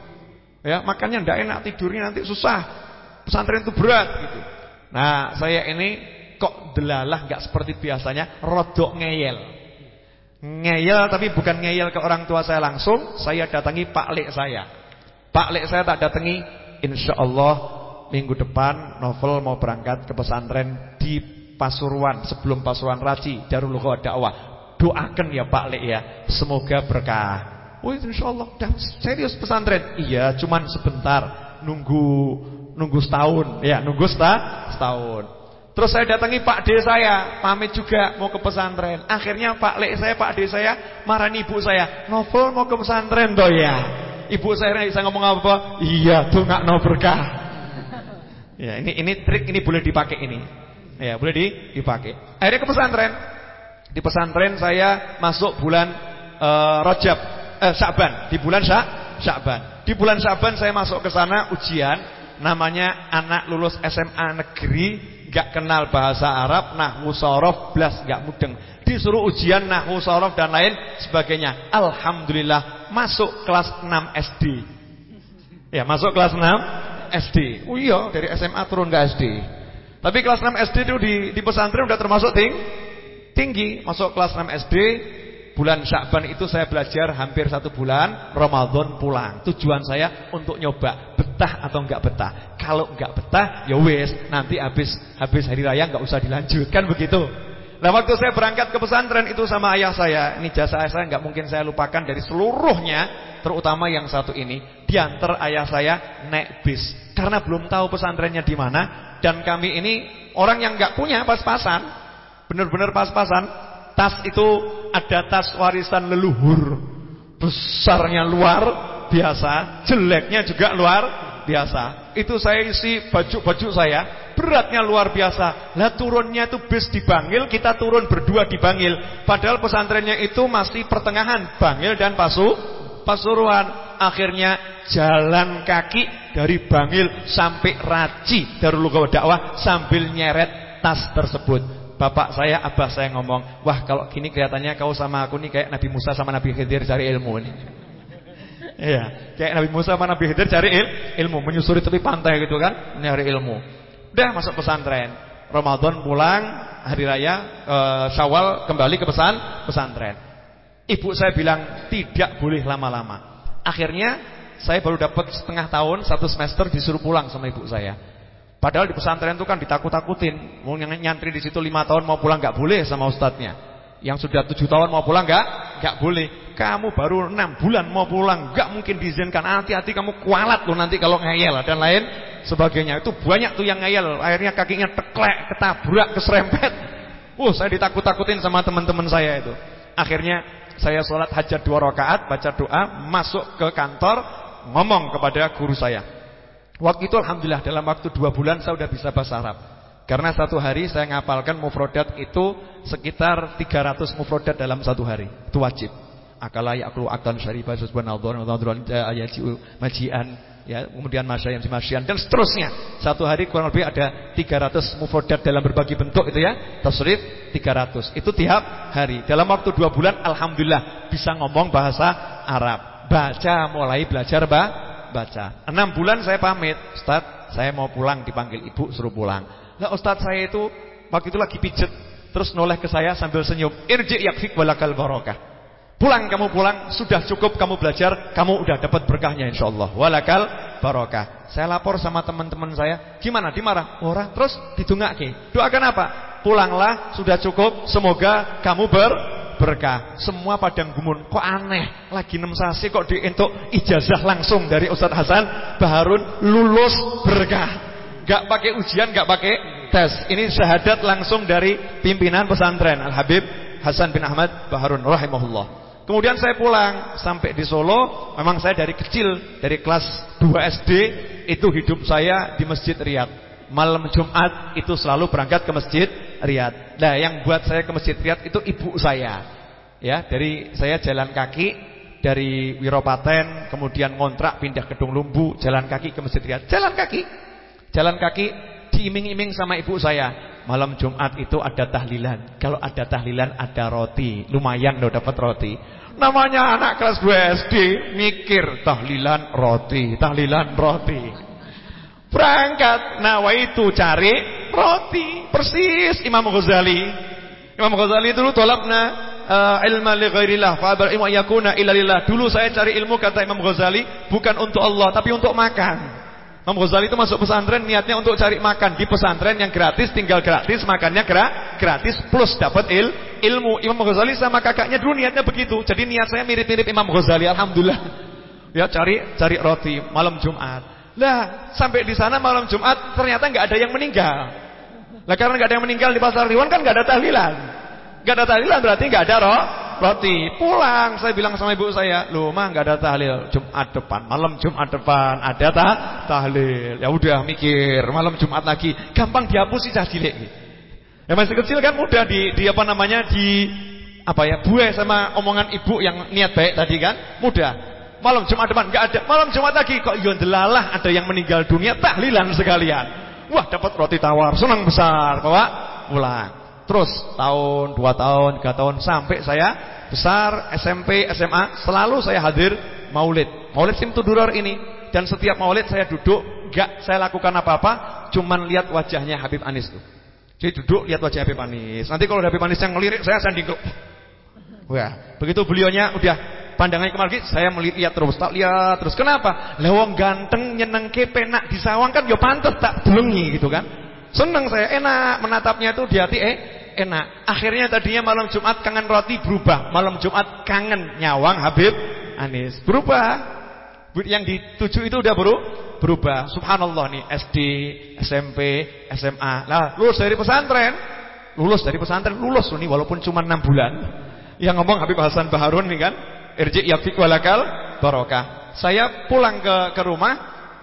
Ya, makannya tidak enak, tidurnya nanti susah. Pesantren itu berat gitu. Nah, saya ini kok delalah nggak seperti biasanya, rodok ngeyel. Ngeyel tapi bukan ngeyel ke orang tua saya langsung, saya datangi Pak Lek saya. Pak Lek saya tak datangi, insya Allah minggu depan novel mau berangkat ke pesantren di Pasuruan sebelum Pasuruan Raci Darul Dakwah doakan ya Pak Lek ya, semoga berkah. Oh insya Allah, dan serius pesantren. Iya, cuman sebentar, nunggu nunggu setahun, ya nunggu setah, setahun. Terus saya datangi Pak D saya, pamit juga mau ke pesantren. Akhirnya Pak Lek saya, Pak D saya marah ibu saya, novel mau ke pesantren doh ya. Ibu saya bisa ngomong apa? Iya, tuh nggak no berkah. Ya, ini ini trik ini boleh dipakai ini. Ya, boleh di, dipakai. Akhirnya ke pesantren. Di pesantren saya masuk bulan uh, Rajab, eh, Sya'ban, di bulan Sya, Sya'ban. Di bulan Sya'ban saya masuk ke sana ujian, namanya anak lulus SMA negeri, gak kenal bahasa Arab, nahwu sorof, blas gak mudeng. Disuruh ujian nahwu sorof dan lain sebagainya. Alhamdulillah masuk kelas 6 SD. Ya, masuk kelas 6 SD. Oh iya, dari SMA turun ke SD. Tapi kelas 6 SD itu di, di pesantren udah termasuk ting tinggi masuk kelas 6 SD bulan Syakban itu saya belajar hampir satu bulan Ramadan pulang. Tujuan saya untuk nyoba betah atau enggak betah. Kalau enggak betah ya wes nanti habis habis hari raya enggak usah dilanjutkan begitu. Nah waktu saya berangkat ke pesantren itu sama ayah saya. Ini jasa ayah saya enggak mungkin saya lupakan dari seluruhnya Terutama yang satu ini. Diantar ayah saya naik bis. Karena belum tahu pesantrennya di mana Dan kami ini orang yang enggak punya pas-pasan Benar-benar pas-pasan. Tas itu ada tas warisan leluhur. Besarnya luar biasa, jeleknya juga luar biasa. Itu saya isi baju-baju saya, beratnya luar biasa. Lah turunnya itu bis di Bangil, kita turun berdua di Bangil. Padahal pesantrennya itu masih pertengahan Bangil dan Pasu Pasuruan. Akhirnya jalan kaki dari Bangil sampai Raci Darul Dakwah sambil nyeret tas tersebut. Bapak saya, abah saya ngomong, wah kalau gini kelihatannya kau sama aku nih kayak Nabi Musa sama Nabi Khidir cari ilmu nih. Iya, kayak Nabi Musa sama Nabi Khidir cari il, ilmu, menyusuri tepi pantai gitu kan, nyari ilmu. Udah masuk pesantren. Ramadan pulang, hari raya e, Syawal kembali ke pesan pesantren. Ibu saya bilang tidak boleh lama-lama. Akhirnya saya baru dapat setengah tahun, satu semester disuruh pulang sama ibu saya. Padahal di pesantren itu kan ditakut-takutin. Mau nyantri di situ lima tahun mau pulang nggak boleh sama ustadznya. Yang sudah tujuh tahun mau pulang nggak? Nggak boleh. Kamu baru enam bulan mau pulang, nggak mungkin diizinkan. Hati-hati kamu kualat loh nanti kalau ngeyel dan lain sebagainya. Itu banyak tuh yang ngeyel. Akhirnya kakinya teklek, ketabrak, keserempet. Uh, saya ditakut-takutin sama teman-teman saya itu. Akhirnya saya sholat hajat dua rakaat, baca doa, masuk ke kantor, ngomong kepada guru saya. Waktu itu Alhamdulillah dalam waktu dua bulan saya sudah bisa bahasa Arab Karena satu hari saya ngapalkan mufrodat itu sekitar 300 mufrodat dalam satu hari Itu wajib akala yaqulu aktan syarifah subhanallah majian ya kemudian masya yang masyan dan seterusnya satu hari kurang lebih ada 300 mufradat dalam berbagai bentuk itu ya tasrif 300 itu tiap hari dalam waktu dua bulan alhamdulillah bisa ngomong bahasa Arab baca mulai belajar bah, baca enam bulan saya pamit Ustaz saya mau pulang dipanggil ibu suruh pulang nah Ustaz saya itu waktu itu lagi pijet terus noleh ke saya sambil senyum irji yakfik walakal barokah Pulang kamu pulang, sudah cukup kamu belajar, kamu udah dapat berkahnya insyaallah. Walakal barokah. Saya lapor sama teman-teman saya, gimana? Dimarah? Ora, terus didongake. Doakan apa? Pulanglah, sudah cukup, semoga kamu ber berkah. Semua padang gumun. Kok aneh? Lagi 6 sasi kok dientuk ijazah langsung dari Ustaz Hasan Baharun lulus berkah. Gak pakai ujian, gak pakai tes. Ini syahadat langsung dari pimpinan pesantren Al Habib Hasan bin Ahmad Baharun rahimahullah. Kemudian saya pulang sampai di Solo, memang saya dari kecil, dari kelas 2 SD itu hidup saya di Masjid Riyad. Malam Jumat itu selalu berangkat ke Masjid Riyad. Nah, yang buat saya ke Masjid Riyad itu ibu saya. Ya, dari saya jalan kaki dari Wiropaten, kemudian ngontrak pindah ke Dung Lumbu, jalan kaki ke Masjid Riyad. Jalan kaki. Jalan kaki diiming-iming sama ibu saya. Malam Jumat itu ada tahlilan. Kalau ada tahlilan ada roti. Lumayan loh dapat roti. Namanya anak kelas 2 SD mikir tahlilan roti, tahlilan roti. Berangkat nawa itu cari roti. Persis Imam Ghazali. Imam Ghazali dulu tolakna uh, ilma li ghairillah fa bar yakuna illa. Dulu saya cari ilmu kata Imam Ghazali bukan untuk Allah tapi untuk makan. Imam Ghazali itu masuk pesantren niatnya untuk cari makan di pesantren yang gratis, tinggal gratis, makannya gratis plus dapat il, ilmu. Imam Ghazali sama kakaknya dulu niatnya begitu. Jadi niat saya mirip-mirip Imam Ghazali, alhamdulillah. Ya cari cari roti malam Jumat. Lah, sampai di sana malam Jumat ternyata nggak ada yang meninggal. Lah karena nggak ada yang meninggal di Pasar Riwan kan nggak ada tahlilan. Nggak ada tahlilan berarti nggak ada roh roti. Pulang saya bilang sama ibu saya, "Loh, mah enggak ada tahlil Jumat depan, malam Jumat depan ada ta tahlil." Ya udah mikir, malam Jumat lagi, gampang dihapus sih cilik Ya masih kecil kan mudah di, di apa namanya di apa ya buah sama omongan ibu yang niat baik tadi kan mudah malam Jumat depan enggak ada malam Jumat lagi kok yon delalah ada yang meninggal dunia tahlilan sekalian wah dapat roti tawar senang besar bawa pulang Terus tahun, dua tahun, tiga tahun sampai saya besar SMP, SMA selalu saya hadir maulid. Maulid Simtuduror ini dan setiap maulid saya duduk, gak saya lakukan apa-apa, cuman lihat wajahnya Habib Anis tuh. Jadi duduk lihat wajah Habib Anis. Nanti kalau Habib Anis yang ngelirik saya sanding Wah, begitu beliaunya udah pandangannya kemari saya melihat terus, tak lihat terus. Kenapa? Lewong ganteng nyenengke penak disawang kan ya pantes tak belengi gitu kan. Senang saya enak menatapnya tuh di hati eh enak. Akhirnya tadinya malam Jumat kangen roti berubah. Malam Jumat kangen nyawang Habib Anis. Berubah. Yang dituju itu udah baru berubah. Subhanallah nih SD, SMP, SMA. Lah, lulus dari pesantren. Lulus dari pesantren, lulus nih walaupun cuma 6 bulan. Yang ngomong Habib Hasan Baharun nih kan. Irji yafik walakal barokah. Saya pulang ke ke rumah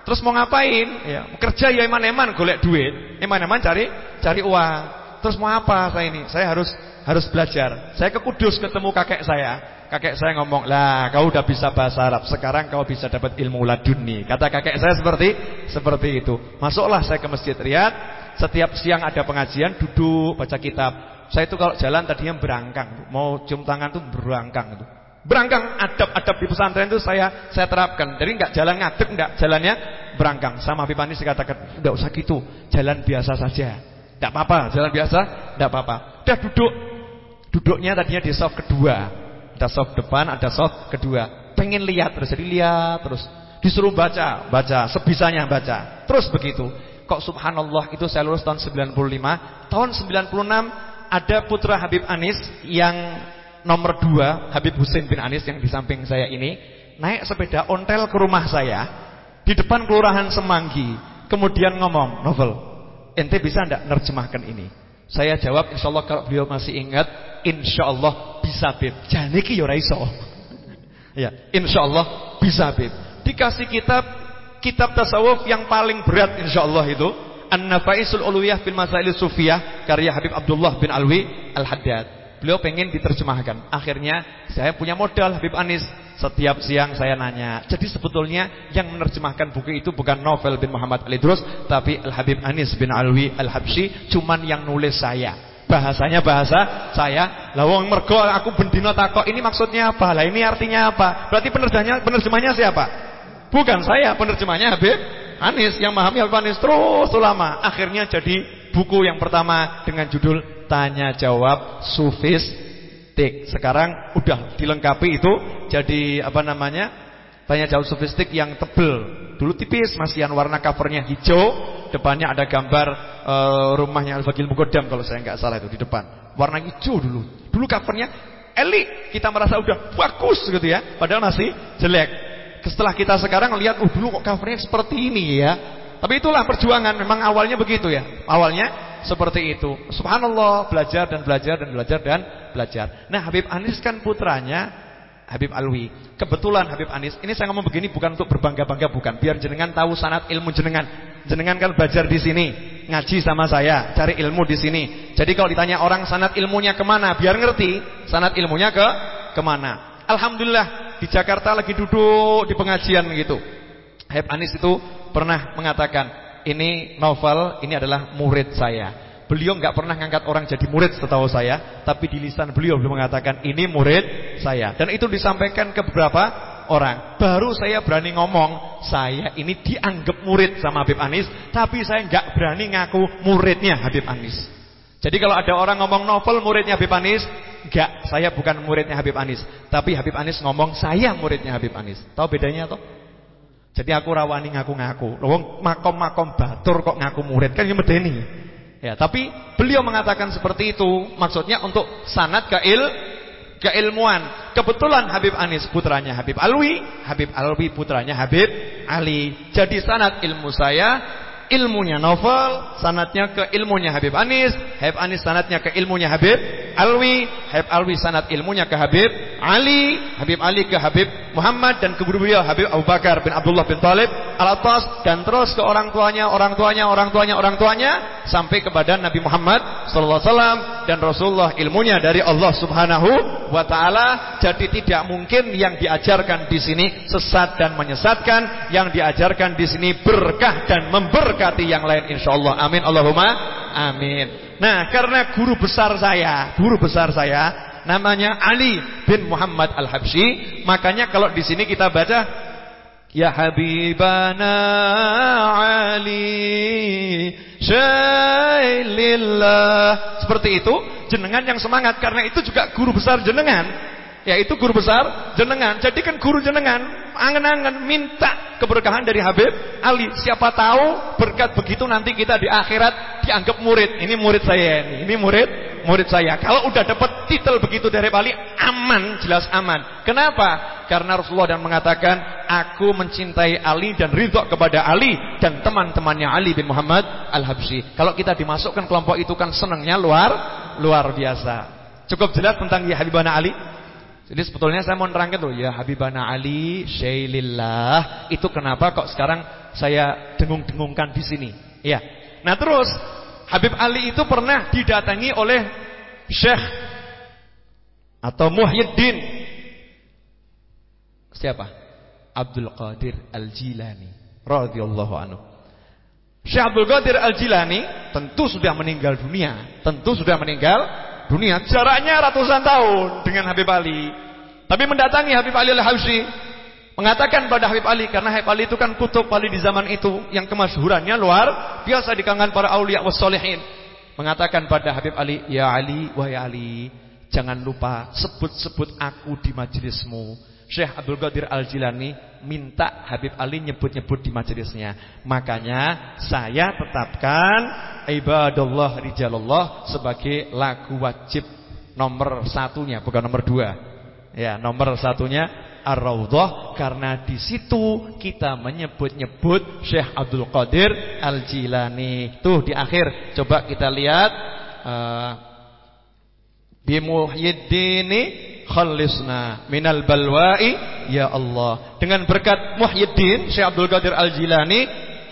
terus mau ngapain? Ya, kerja ya eman-eman golek duit. Eman-eman cari cari uang. Terus mau apa saya ini? Saya harus harus belajar. Saya ke Kudus ketemu kakek saya. Kakek saya ngomong, "Lah, kau udah bisa bahasa Arab. Sekarang kau bisa dapat ilmu laduni." Kata kakek saya seperti seperti itu. Masuklah saya ke Masjid Riyad. Setiap siang ada pengajian, duduk baca kitab. Saya itu kalau jalan tadinya berangkang, mau cium tangan tuh berangkang itu. Berangkang adab-adab di pesantren itu saya saya terapkan. Jadi enggak jalan ngadep enggak, jalannya berangkang. Sama Habib Anis katakan, "Enggak usah gitu, jalan biasa saja." Tidak apa-apa, jalan biasa, tidak apa-apa. Udah duduk. Duduknya tadinya di soft kedua. Ada soft depan, ada soft kedua. Pengen lihat terus, jadi lihat terus. Disuruh baca, baca, sebisanya baca. Terus begitu. Kok subhanallah itu saya lulus tahun 95. Tahun 96 ada putra Habib Anis yang nomor dua, Habib Husin bin Anis yang di samping saya ini. Naik sepeda ontel ke rumah saya. Di depan kelurahan Semanggi. Kemudian ngomong, novel ente bisa enggak nerjemahkan ini? Saya jawab insyaallah kalau beliau masih ingat, insyaallah bisa bib. Janiki ya ora iso. ya, insyaallah bisa bib. Dikasih kitab kitab tasawuf yang paling berat insyaallah itu An-Nafaisul Ulwiyah fil Masail Sufiyah karya Habib Abdullah bin Alwi Al-Haddad. Beliau pengen diterjemahkan. Akhirnya saya punya modal Habib Anis. Setiap siang saya nanya. Jadi sebetulnya yang menerjemahkan buku itu bukan novel bin Muhammad Ali Drus, tapi Al Habib Anis bin Alwi Al Habsyi, cuman yang nulis saya. Bahasanya bahasa saya. Lah wong mergo aku bendino takok ini maksudnya apa? Lah ini artinya apa? Berarti penerjemahnya penerjemahnya siapa? Bukan saya, penerjemahnya Habib Anis yang memahami Habib Anis terus lama. Akhirnya jadi buku yang pertama dengan judul Tanya Jawab Sufistik. Sekarang udah dilengkapi itu jadi apa namanya? Tanya jawab sofistik yang tebel. Dulu tipis, masihan warna covernya hijau, depannya ada gambar uh, rumahnya Al-Faqil Mugodam kalau saya nggak salah itu di depan. Warna hijau dulu. Dulu covernya elik, kita merasa udah bagus gitu ya, padahal masih jelek. Setelah kita sekarang lihat, oh dulu kok covernya seperti ini ya. Tapi itulah perjuangan, memang awalnya begitu ya. Awalnya seperti itu. Subhanallah, belajar dan belajar dan belajar dan belajar. Nah, Habib Anis kan putranya Habib Alwi. Kebetulan Habib Anis, ini saya ngomong begini bukan untuk berbangga-bangga bukan, biar jenengan tahu sanat ilmu jenengan. Jenengan kan belajar di sini, ngaji sama saya, cari ilmu di sini. Jadi kalau ditanya orang sanat ilmunya ke mana, biar ngerti sanat ilmunya ke ke mana. Alhamdulillah di Jakarta lagi duduk di pengajian gitu. Habib Anis itu pernah mengatakan, ini novel, ini adalah murid saya. Beliau nggak pernah ngangkat orang jadi murid setahu saya, tapi di lisan beliau beliau mengatakan ini murid saya. Dan itu disampaikan ke beberapa orang. Baru saya berani ngomong, saya ini dianggap murid sama Habib Anis, tapi saya nggak berani ngaku muridnya Habib Anis. Jadi kalau ada orang ngomong novel muridnya Habib Anis, nggak, saya bukan muridnya Habib Anis, tapi Habib Anis ngomong saya muridnya Habib Anis. Tahu bedanya atau? Jadi aku rawani ngaku-ngaku. Wong makom-makom batur kok ngaku murid kan yang medeni. Ya, tapi beliau mengatakan seperti itu maksudnya untuk sanad keil keilmuan. Kebetulan Habib Anis putranya Habib Alwi, Habib Alwi putranya Habib Ali. Jadi sanad ilmu saya ilmunya novel, sanatnya ke ilmunya Habib Anis, Habib Anis sanatnya ke ilmunya Habib Alwi, Habib Alwi sanat ilmunya ke Habib Ali, Habib Ali ke Habib Muhammad dan ke guru beliau Habib Abu Bakar bin Abdullah bin Talib Al-Atas dan terus ke orang tuanya, orang tuanya, orang tuanya, orang tuanya sampai kepada Nabi Muhammad sallallahu alaihi wasallam dan Rasulullah ilmunya dari Allah Subhanahu wa taala. Jadi tidak mungkin yang diajarkan di sini sesat dan menyesatkan, yang diajarkan di sini berkah dan memberkati yang lain insyaallah. Amin Allahumma amin. Nah, karena guru besar saya, guru besar saya namanya Ali bin Muhammad Al-Habsyi, makanya kalau di sini kita baca Ya Habibana Ali Syailillah Seperti itu Jenengan yang semangat Karena itu juga guru besar jenengan Yaitu guru besar jenengan Jadikan guru jenengan Angan-angan minta keberkahan dari Habib Ali Siapa tahu berkat begitu nanti kita di akhirat Dianggap murid Ini murid saya ini Ini murid murid saya. Kalau udah dapat titel begitu dari Ali, aman, jelas aman. Kenapa? Karena Rasulullah dan mengatakan, aku mencintai Ali dan ridho kepada Ali dan teman-temannya Ali bin Muhammad Al-Habsyi. Kalau kita dimasukkan kelompok itu kan senangnya luar luar biasa. Cukup jelas tentang ya Habibana Ali? Jadi sebetulnya saya mau nerangkan tuh ya Habibana Ali syailillah itu kenapa kok sekarang saya dengung-dengungkan di sini. Ya. Nah, terus Habib Ali itu pernah didatangi oleh Syekh atau Muhyiddin. Siapa? Abdul Qadir Al-Jilani radhiyallahu anhu. Syekh Abdul Qadir Al-Jilani tentu sudah meninggal dunia, tentu sudah meninggal dunia. Jaraknya ratusan tahun dengan Habib Ali. Tapi mendatangi Habib Ali Al-Habsyi Mengatakan pada Habib Ali karena Habib Ali itu kan kutub Ali di zaman itu yang kemasyhurannya luar biasa di kalangan para aulia wassalihin. Mengatakan pada Habib Ali, "Ya Ali, wahai Ali, jangan lupa sebut-sebut aku di majelismu." Syekh Abdul Qadir Al-Jilani minta Habib Ali nyebut-nyebut di majelisnya. Makanya saya tetapkan Ibadullah Rijalullah sebagai lagu wajib nomor satunya, bukan nomor dua. Ya, nomor satunya Ar-Raudhah karena di situ kita menyebut-nyebut Syekh Abdul Qadir Al-Jilani. Tuh di akhir coba kita lihat uh, bi Khallisna minal balwa'i ya Allah. Dengan berkat Muhyiddin Syekh Abdul Qadir Al-Jilani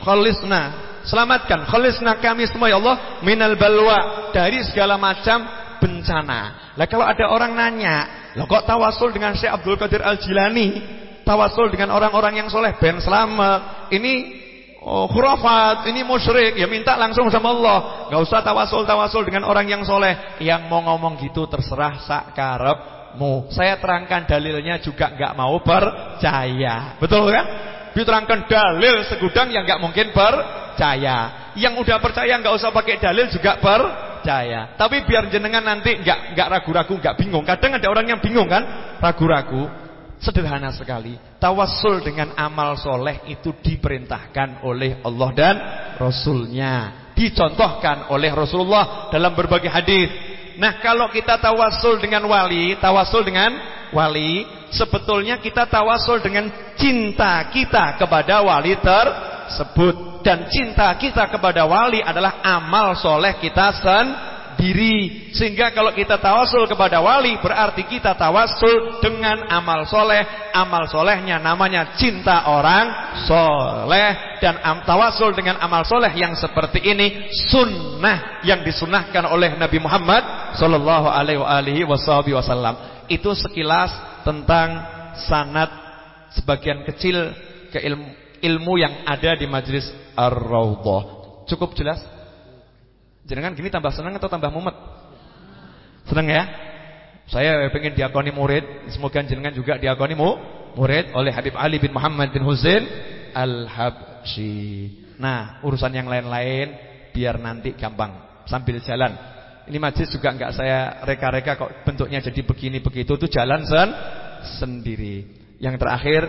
khallisna selamatkan khallisna kami semua ya Allah minal balwa dari segala macam bencana. Lah kalau ada orang nanya, "Loh kok tawasul dengan Syekh Abdul Qadir Al-Jilani? Tawasul dengan orang-orang yang soleh ben selamat." Ini Oh, khurafat, ini musyrik, ya minta langsung sama Allah. Gak usah tawasul-tawasul dengan orang yang soleh. Yang mau ngomong gitu terserah sak karepmu. Saya terangkan dalilnya juga gak mau percaya. Betul kan? Diterangkan dalil segudang yang gak mungkin percaya. Yang udah percaya gak usah pakai dalil juga percaya. Tapi biar jenengan nanti gak gak ragu-ragu, gak bingung. Kadang ada orang yang bingung kan, ragu-ragu. Sederhana sekali. Tawassul dengan amal soleh itu diperintahkan oleh Allah dan Rasulnya. Dicontohkan oleh Rasulullah dalam berbagai hadis. Nah kalau kita tawasul dengan wali, tawasul dengan wali, sebetulnya kita tawasul dengan cinta kita kepada wali tersebut. Dan cinta kita kepada wali adalah amal soleh kita sendiri diri. Sehingga kalau kita tawasul kepada wali Berarti kita tawasul dengan amal soleh. Amal solehnya namanya cinta orang soleh. Dan tawasul dengan amal soleh yang seperti ini Sunnah yang disunahkan oleh Nabi Muhammad Sallallahu alaihi wasallam Itu sekilas tentang sanat sebagian kecil ke ilmu, yang ada di majlis Ar-Rawdah Cukup jelas? Jangan gini tambah senang atau tambah mumet? Senang ya? Saya pengen diakoni murid, semoga jenengan juga diakoni mu, murid oleh Habib Ali bin Muhammad bin Husain Al-Habsyi. Nah, urusan yang lain-lain biar nanti gampang sambil jalan. Ini majlis juga enggak saya reka-reka kok bentuknya jadi begini begitu itu jalan sen sendiri. Yang terakhir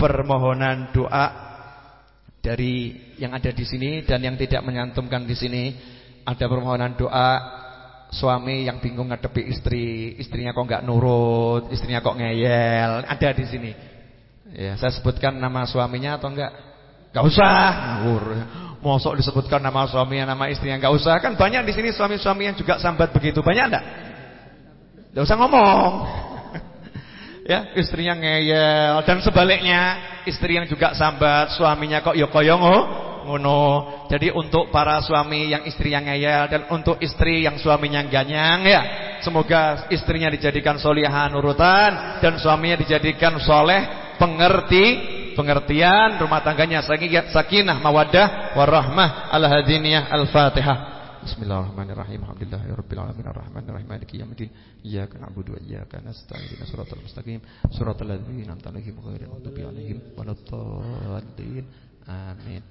permohonan doa dari yang ada di sini dan yang tidak menyantumkan di sini ada permohonan doa suami yang bingung ngadepi istri, istrinya kok nggak nurut, istrinya kok ngeyel, ada di sini. Ya, saya sebutkan nama suaminya atau enggak? Enggak usah. Ngawur. Mosok disebutkan nama suaminya, nama istrinya enggak usah. Kan banyak di sini suami-suami yang juga sambat begitu. Banyak enggak? Enggak usah ngomong. Ya, istrinya ngeyel dan sebaliknya, istri yang juga sambat, suaminya kok yo koyongo ngono. Jadi untuk para suami yang istri yang ngeyel dan untuk istri yang suaminya ganyang ya, semoga istrinya dijadikan solihah nurutan dan suaminya dijadikan soleh pengerti pengertian rumah tangganya sakinah mawaddah warahmah al-hadiniyah al-fatihah Bismillahirrahmanirrahim. Alhamdulillahirabbil alamin arrahmanirrahim maliki yaumiddin. Iyyaka na'budu wa iyyaka nasta'in. Ihdinas siratal mustaqim. Siratal ladzina an'amta 'alaihim ghairil maghdubi 'alaihim waladdallin. Amin.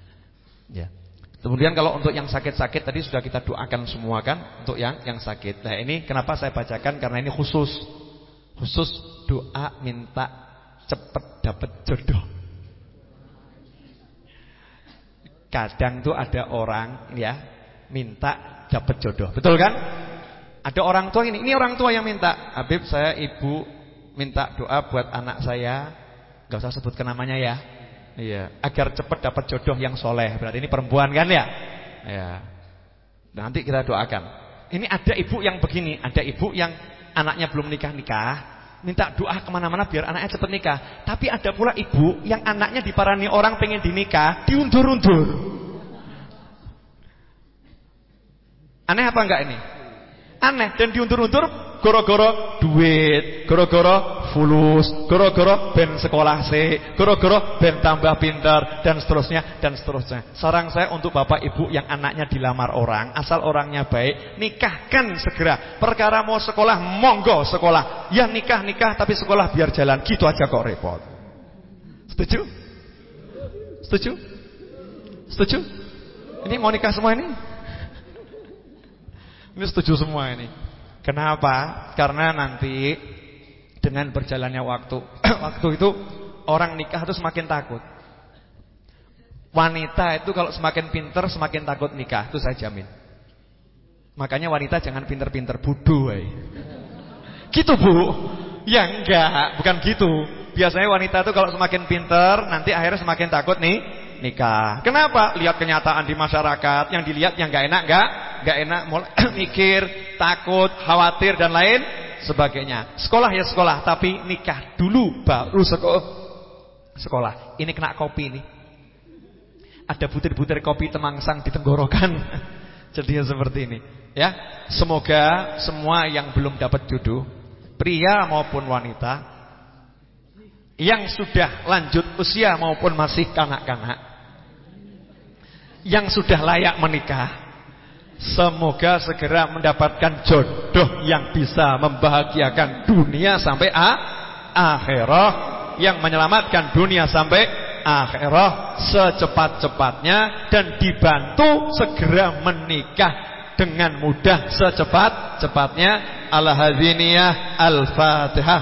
Ya. Kemudian kalau untuk yang sakit-sakit tadi sudah kita doakan semua kan untuk yang yang sakit. Nah, ini kenapa saya bacakan karena ini khusus. Khusus doa minta cepat dapat jodoh. Kadang tuh ada orang ya minta dapat jodoh. Betul kan? Ada orang tua ini, ini orang tua yang minta. Habib saya ibu minta doa buat anak saya. Gak usah sebutkan namanya ya. Iya, agar cepat dapat jodoh yang soleh. Berarti ini perempuan kan ya? Ya. Nanti kita doakan. Ini ada ibu yang begini, ada ibu yang anaknya belum nikah-nikah, minta doa ke mana-mana biar anaknya cepat nikah. Tapi ada pula ibu yang anaknya diparani orang pengen dinikah, diundur-undur. Aneh apa enggak ini? Aneh dan diundur-undur Goro-goro duit, goro-goro fulus, goro-goro ben sekolah sih, goro-goro ben tambah pintar dan seterusnya dan seterusnya. Sarang saya untuk bapak ibu yang anaknya dilamar orang, asal orangnya baik, nikahkan segera. Perkara mau sekolah, monggo sekolah. Ya nikah nikah tapi sekolah biar jalan, gitu aja kok repot. Setuju? Setuju? Setuju? Ini mau nikah semua ini? Ini setuju semua ini. Kenapa? Karena nanti dengan berjalannya waktu, waktu itu orang nikah itu semakin takut. Wanita itu kalau semakin pinter semakin takut nikah, itu saya jamin. Makanya wanita jangan pinter-pinter bodoh, Gitu bu? Ya enggak, bukan gitu. Biasanya wanita itu kalau semakin pinter nanti akhirnya semakin takut nih nikah. Kenapa? Lihat kenyataan di masyarakat, yang dilihat yang enggak enak enggak? Enggak enak, mulai mikir, takut, khawatir dan lain sebagainya. Sekolah ya sekolah, tapi nikah dulu baru sekolah. Sekolah. Ini kena kopi ini. Ada butir-butir kopi temangsang di tenggorokan. Jadi seperti ini. Ya, semoga semua yang belum dapat jodoh, pria maupun wanita, yang sudah lanjut usia maupun masih kanak-kanak, yang sudah layak menikah, Semoga segera mendapatkan jodoh yang bisa membahagiakan dunia sampai a akhirah yang menyelamatkan dunia sampai akhirah secepat-cepatnya dan dibantu segera menikah dengan mudah secepat-cepatnya. Al-hadziniyah al-fatihah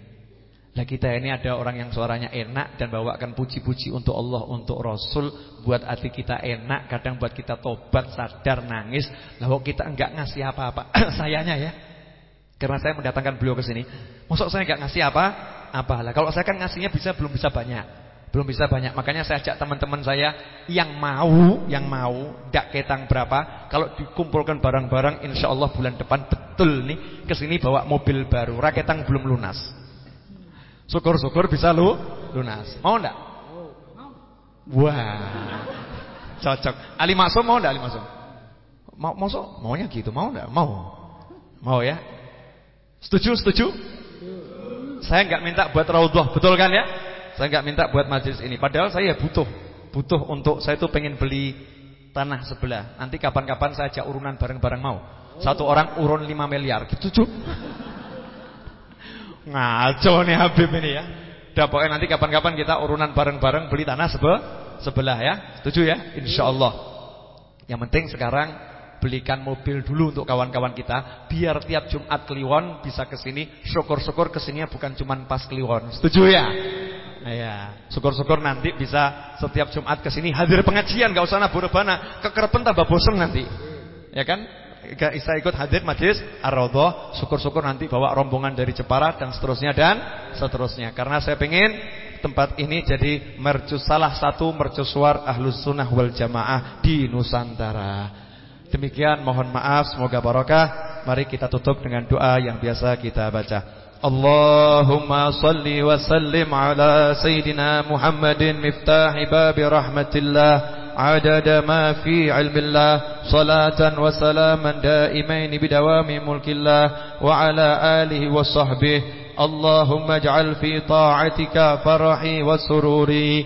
Nah kita ini ada orang yang suaranya enak dan bawakan puji-puji untuk Allah, untuk Rasul, buat hati kita enak, kadang buat kita tobat, sadar, nangis. Lah kita enggak ngasih apa-apa, sayanya ya. Karena saya mendatangkan beliau ke sini, maksud saya enggak ngasih apa? Apa lah? Kalau saya kan ngasihnya bisa belum bisa banyak. Belum bisa banyak. Makanya saya ajak teman-teman saya yang mau, yang mau, tidak ketang berapa. Kalau dikumpulkan barang-barang, insya Allah bulan depan betul nih ke sini bawa mobil baru. Raketang belum lunas. Syukur-syukur bisa lu lunas. Mau enggak? Wah, cocok. Ali Maksum mau enggak Ali Maksum? Mau, mau maunya gitu, mau enggak? Mau, mau ya? Setuju, setuju? Saya enggak minta buat raudhah, betul kan ya? Saya nggak minta buat majelis ini. Padahal saya butuh, butuh untuk saya tuh pengen beli tanah sebelah. Nanti kapan-kapan saya ajak urunan bareng-bareng mau. Satu orang urun 5 miliar. Gitu cuy. Ngaco nih Habib ini ya. Udah pokoknya nanti kapan-kapan kita urunan bareng-bareng beli tanah sebe sebelah ya. Setuju ya? Insya Allah. Yang penting sekarang belikan mobil dulu untuk kawan-kawan kita biar tiap Jumat Kliwon bisa ke sini syukur-syukur ke sininya bukan cuma pas Kliwon setuju ya Iya, syukur-syukur nanti bisa setiap Jumat ke sini hadir pengajian, enggak usah nabur bana, kekerpen tambah bosen nanti. Ya kan? Bisa ikut hadir majlis Ar-Raudhah, syukur-syukur nanti bawa rombongan dari Jepara dan seterusnya dan seterusnya. Karena saya pengen tempat ini jadi mercus salah satu mercusuar Ahlus Sunnah wal Jamaah di Nusantara. Demikian mohon maaf, semoga barokah. Mari kita tutup dengan doa yang biasa kita baca. اللهم صل وسلم على سيدنا محمد مفتاح باب رحمة الله عدد ما في علم الله صلاة وسلاما دائمين بدوام ملك الله وعلى آله وصحبه. اللهم اجعل في طاعتك فرحي وسروري.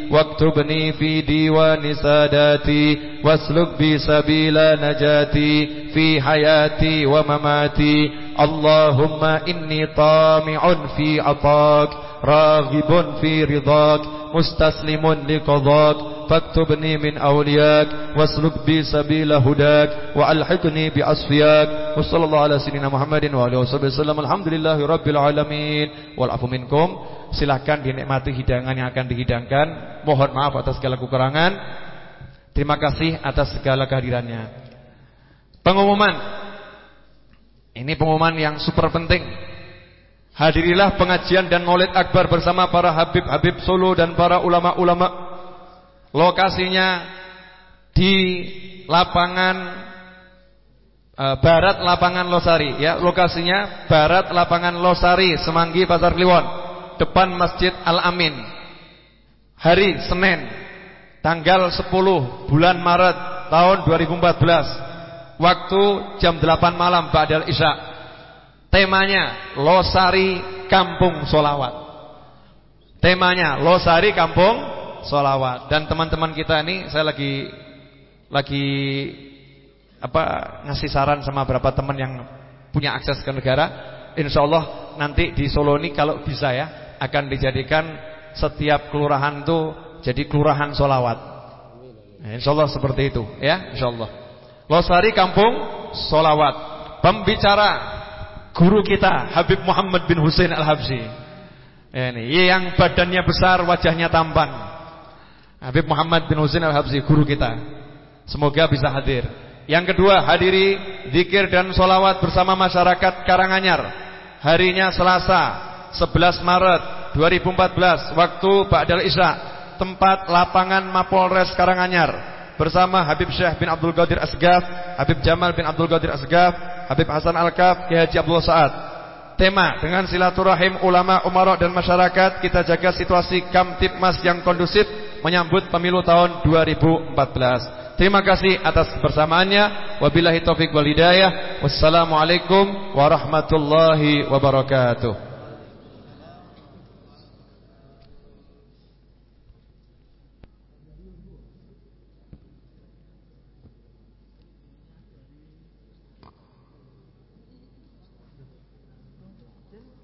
واكتبني في ديوان ساداتي واسلك بي سبيل نجاتي في حياتي ومماتي. اللهم إني طامع في عطاك راغب في رضاك مستسلم لقضاك فاكتبني من أولياك واسلك بي سبيل هداك وألحقني بأصفياك وصلى الله على سيدنا محمد وعلى وصحبه وسلم الحمد لله رب العالمين والعفو منكم silahkan dinikmati hidangan yang akan dihidangkan mohon maaf atas segala kekurangan terima kasih atas segala kehadirannya pengumuman ini pengumuman yang super penting Hadirilah pengajian dan maulid akbar bersama para habib-habib Solo dan para ulama-ulama. Lokasinya di lapangan e, barat lapangan Losari ya. Lokasinya barat lapangan Losari, Semanggi Pasar Kliwon, depan Masjid Al Amin. Hari Senin tanggal 10 bulan Maret tahun 2014. Waktu jam 8 malam ba'dal Isya. Temanya Losari Kampung Solawat Temanya Losari Kampung Solawat Dan teman-teman kita ini Saya lagi Lagi apa ngasih saran sama beberapa teman yang punya akses ke negara Insya Allah nanti di Solo ini kalau bisa ya Akan dijadikan setiap kelurahan itu Jadi kelurahan solawat Nah, insyaallah seperti itu ya, insyaallah. Losari Kampung Solawat. Pembicara guru kita Habib Muhammad bin Hussein Al-Habsyi. Ini yang badannya besar, wajahnya tampan. Habib Muhammad bin Hussein Al-Habsyi guru kita. Semoga bisa hadir. Yang kedua, hadiri zikir dan solawat bersama masyarakat Karanganyar. Harinya Selasa, 11 Maret 2014, waktu Ba'dal Isya tempat lapangan Mapolres Karanganyar bersama Habib Syekh bin Abdul Qadir Asgaf, Habib Jamal bin Abdul Qadir Asgaf, Habib Hasan Al-Kaf, Kiai Haji Abdul Saad. Tema dengan silaturahim ulama, umarok dan masyarakat kita jaga situasi Kamtipmas yang kondusif menyambut pemilu tahun 2014. Terima kasih atas bersamaannya. Wabillahi taufik wal hidayah. Wassalamualaikum warahmatullahi wabarakatuh.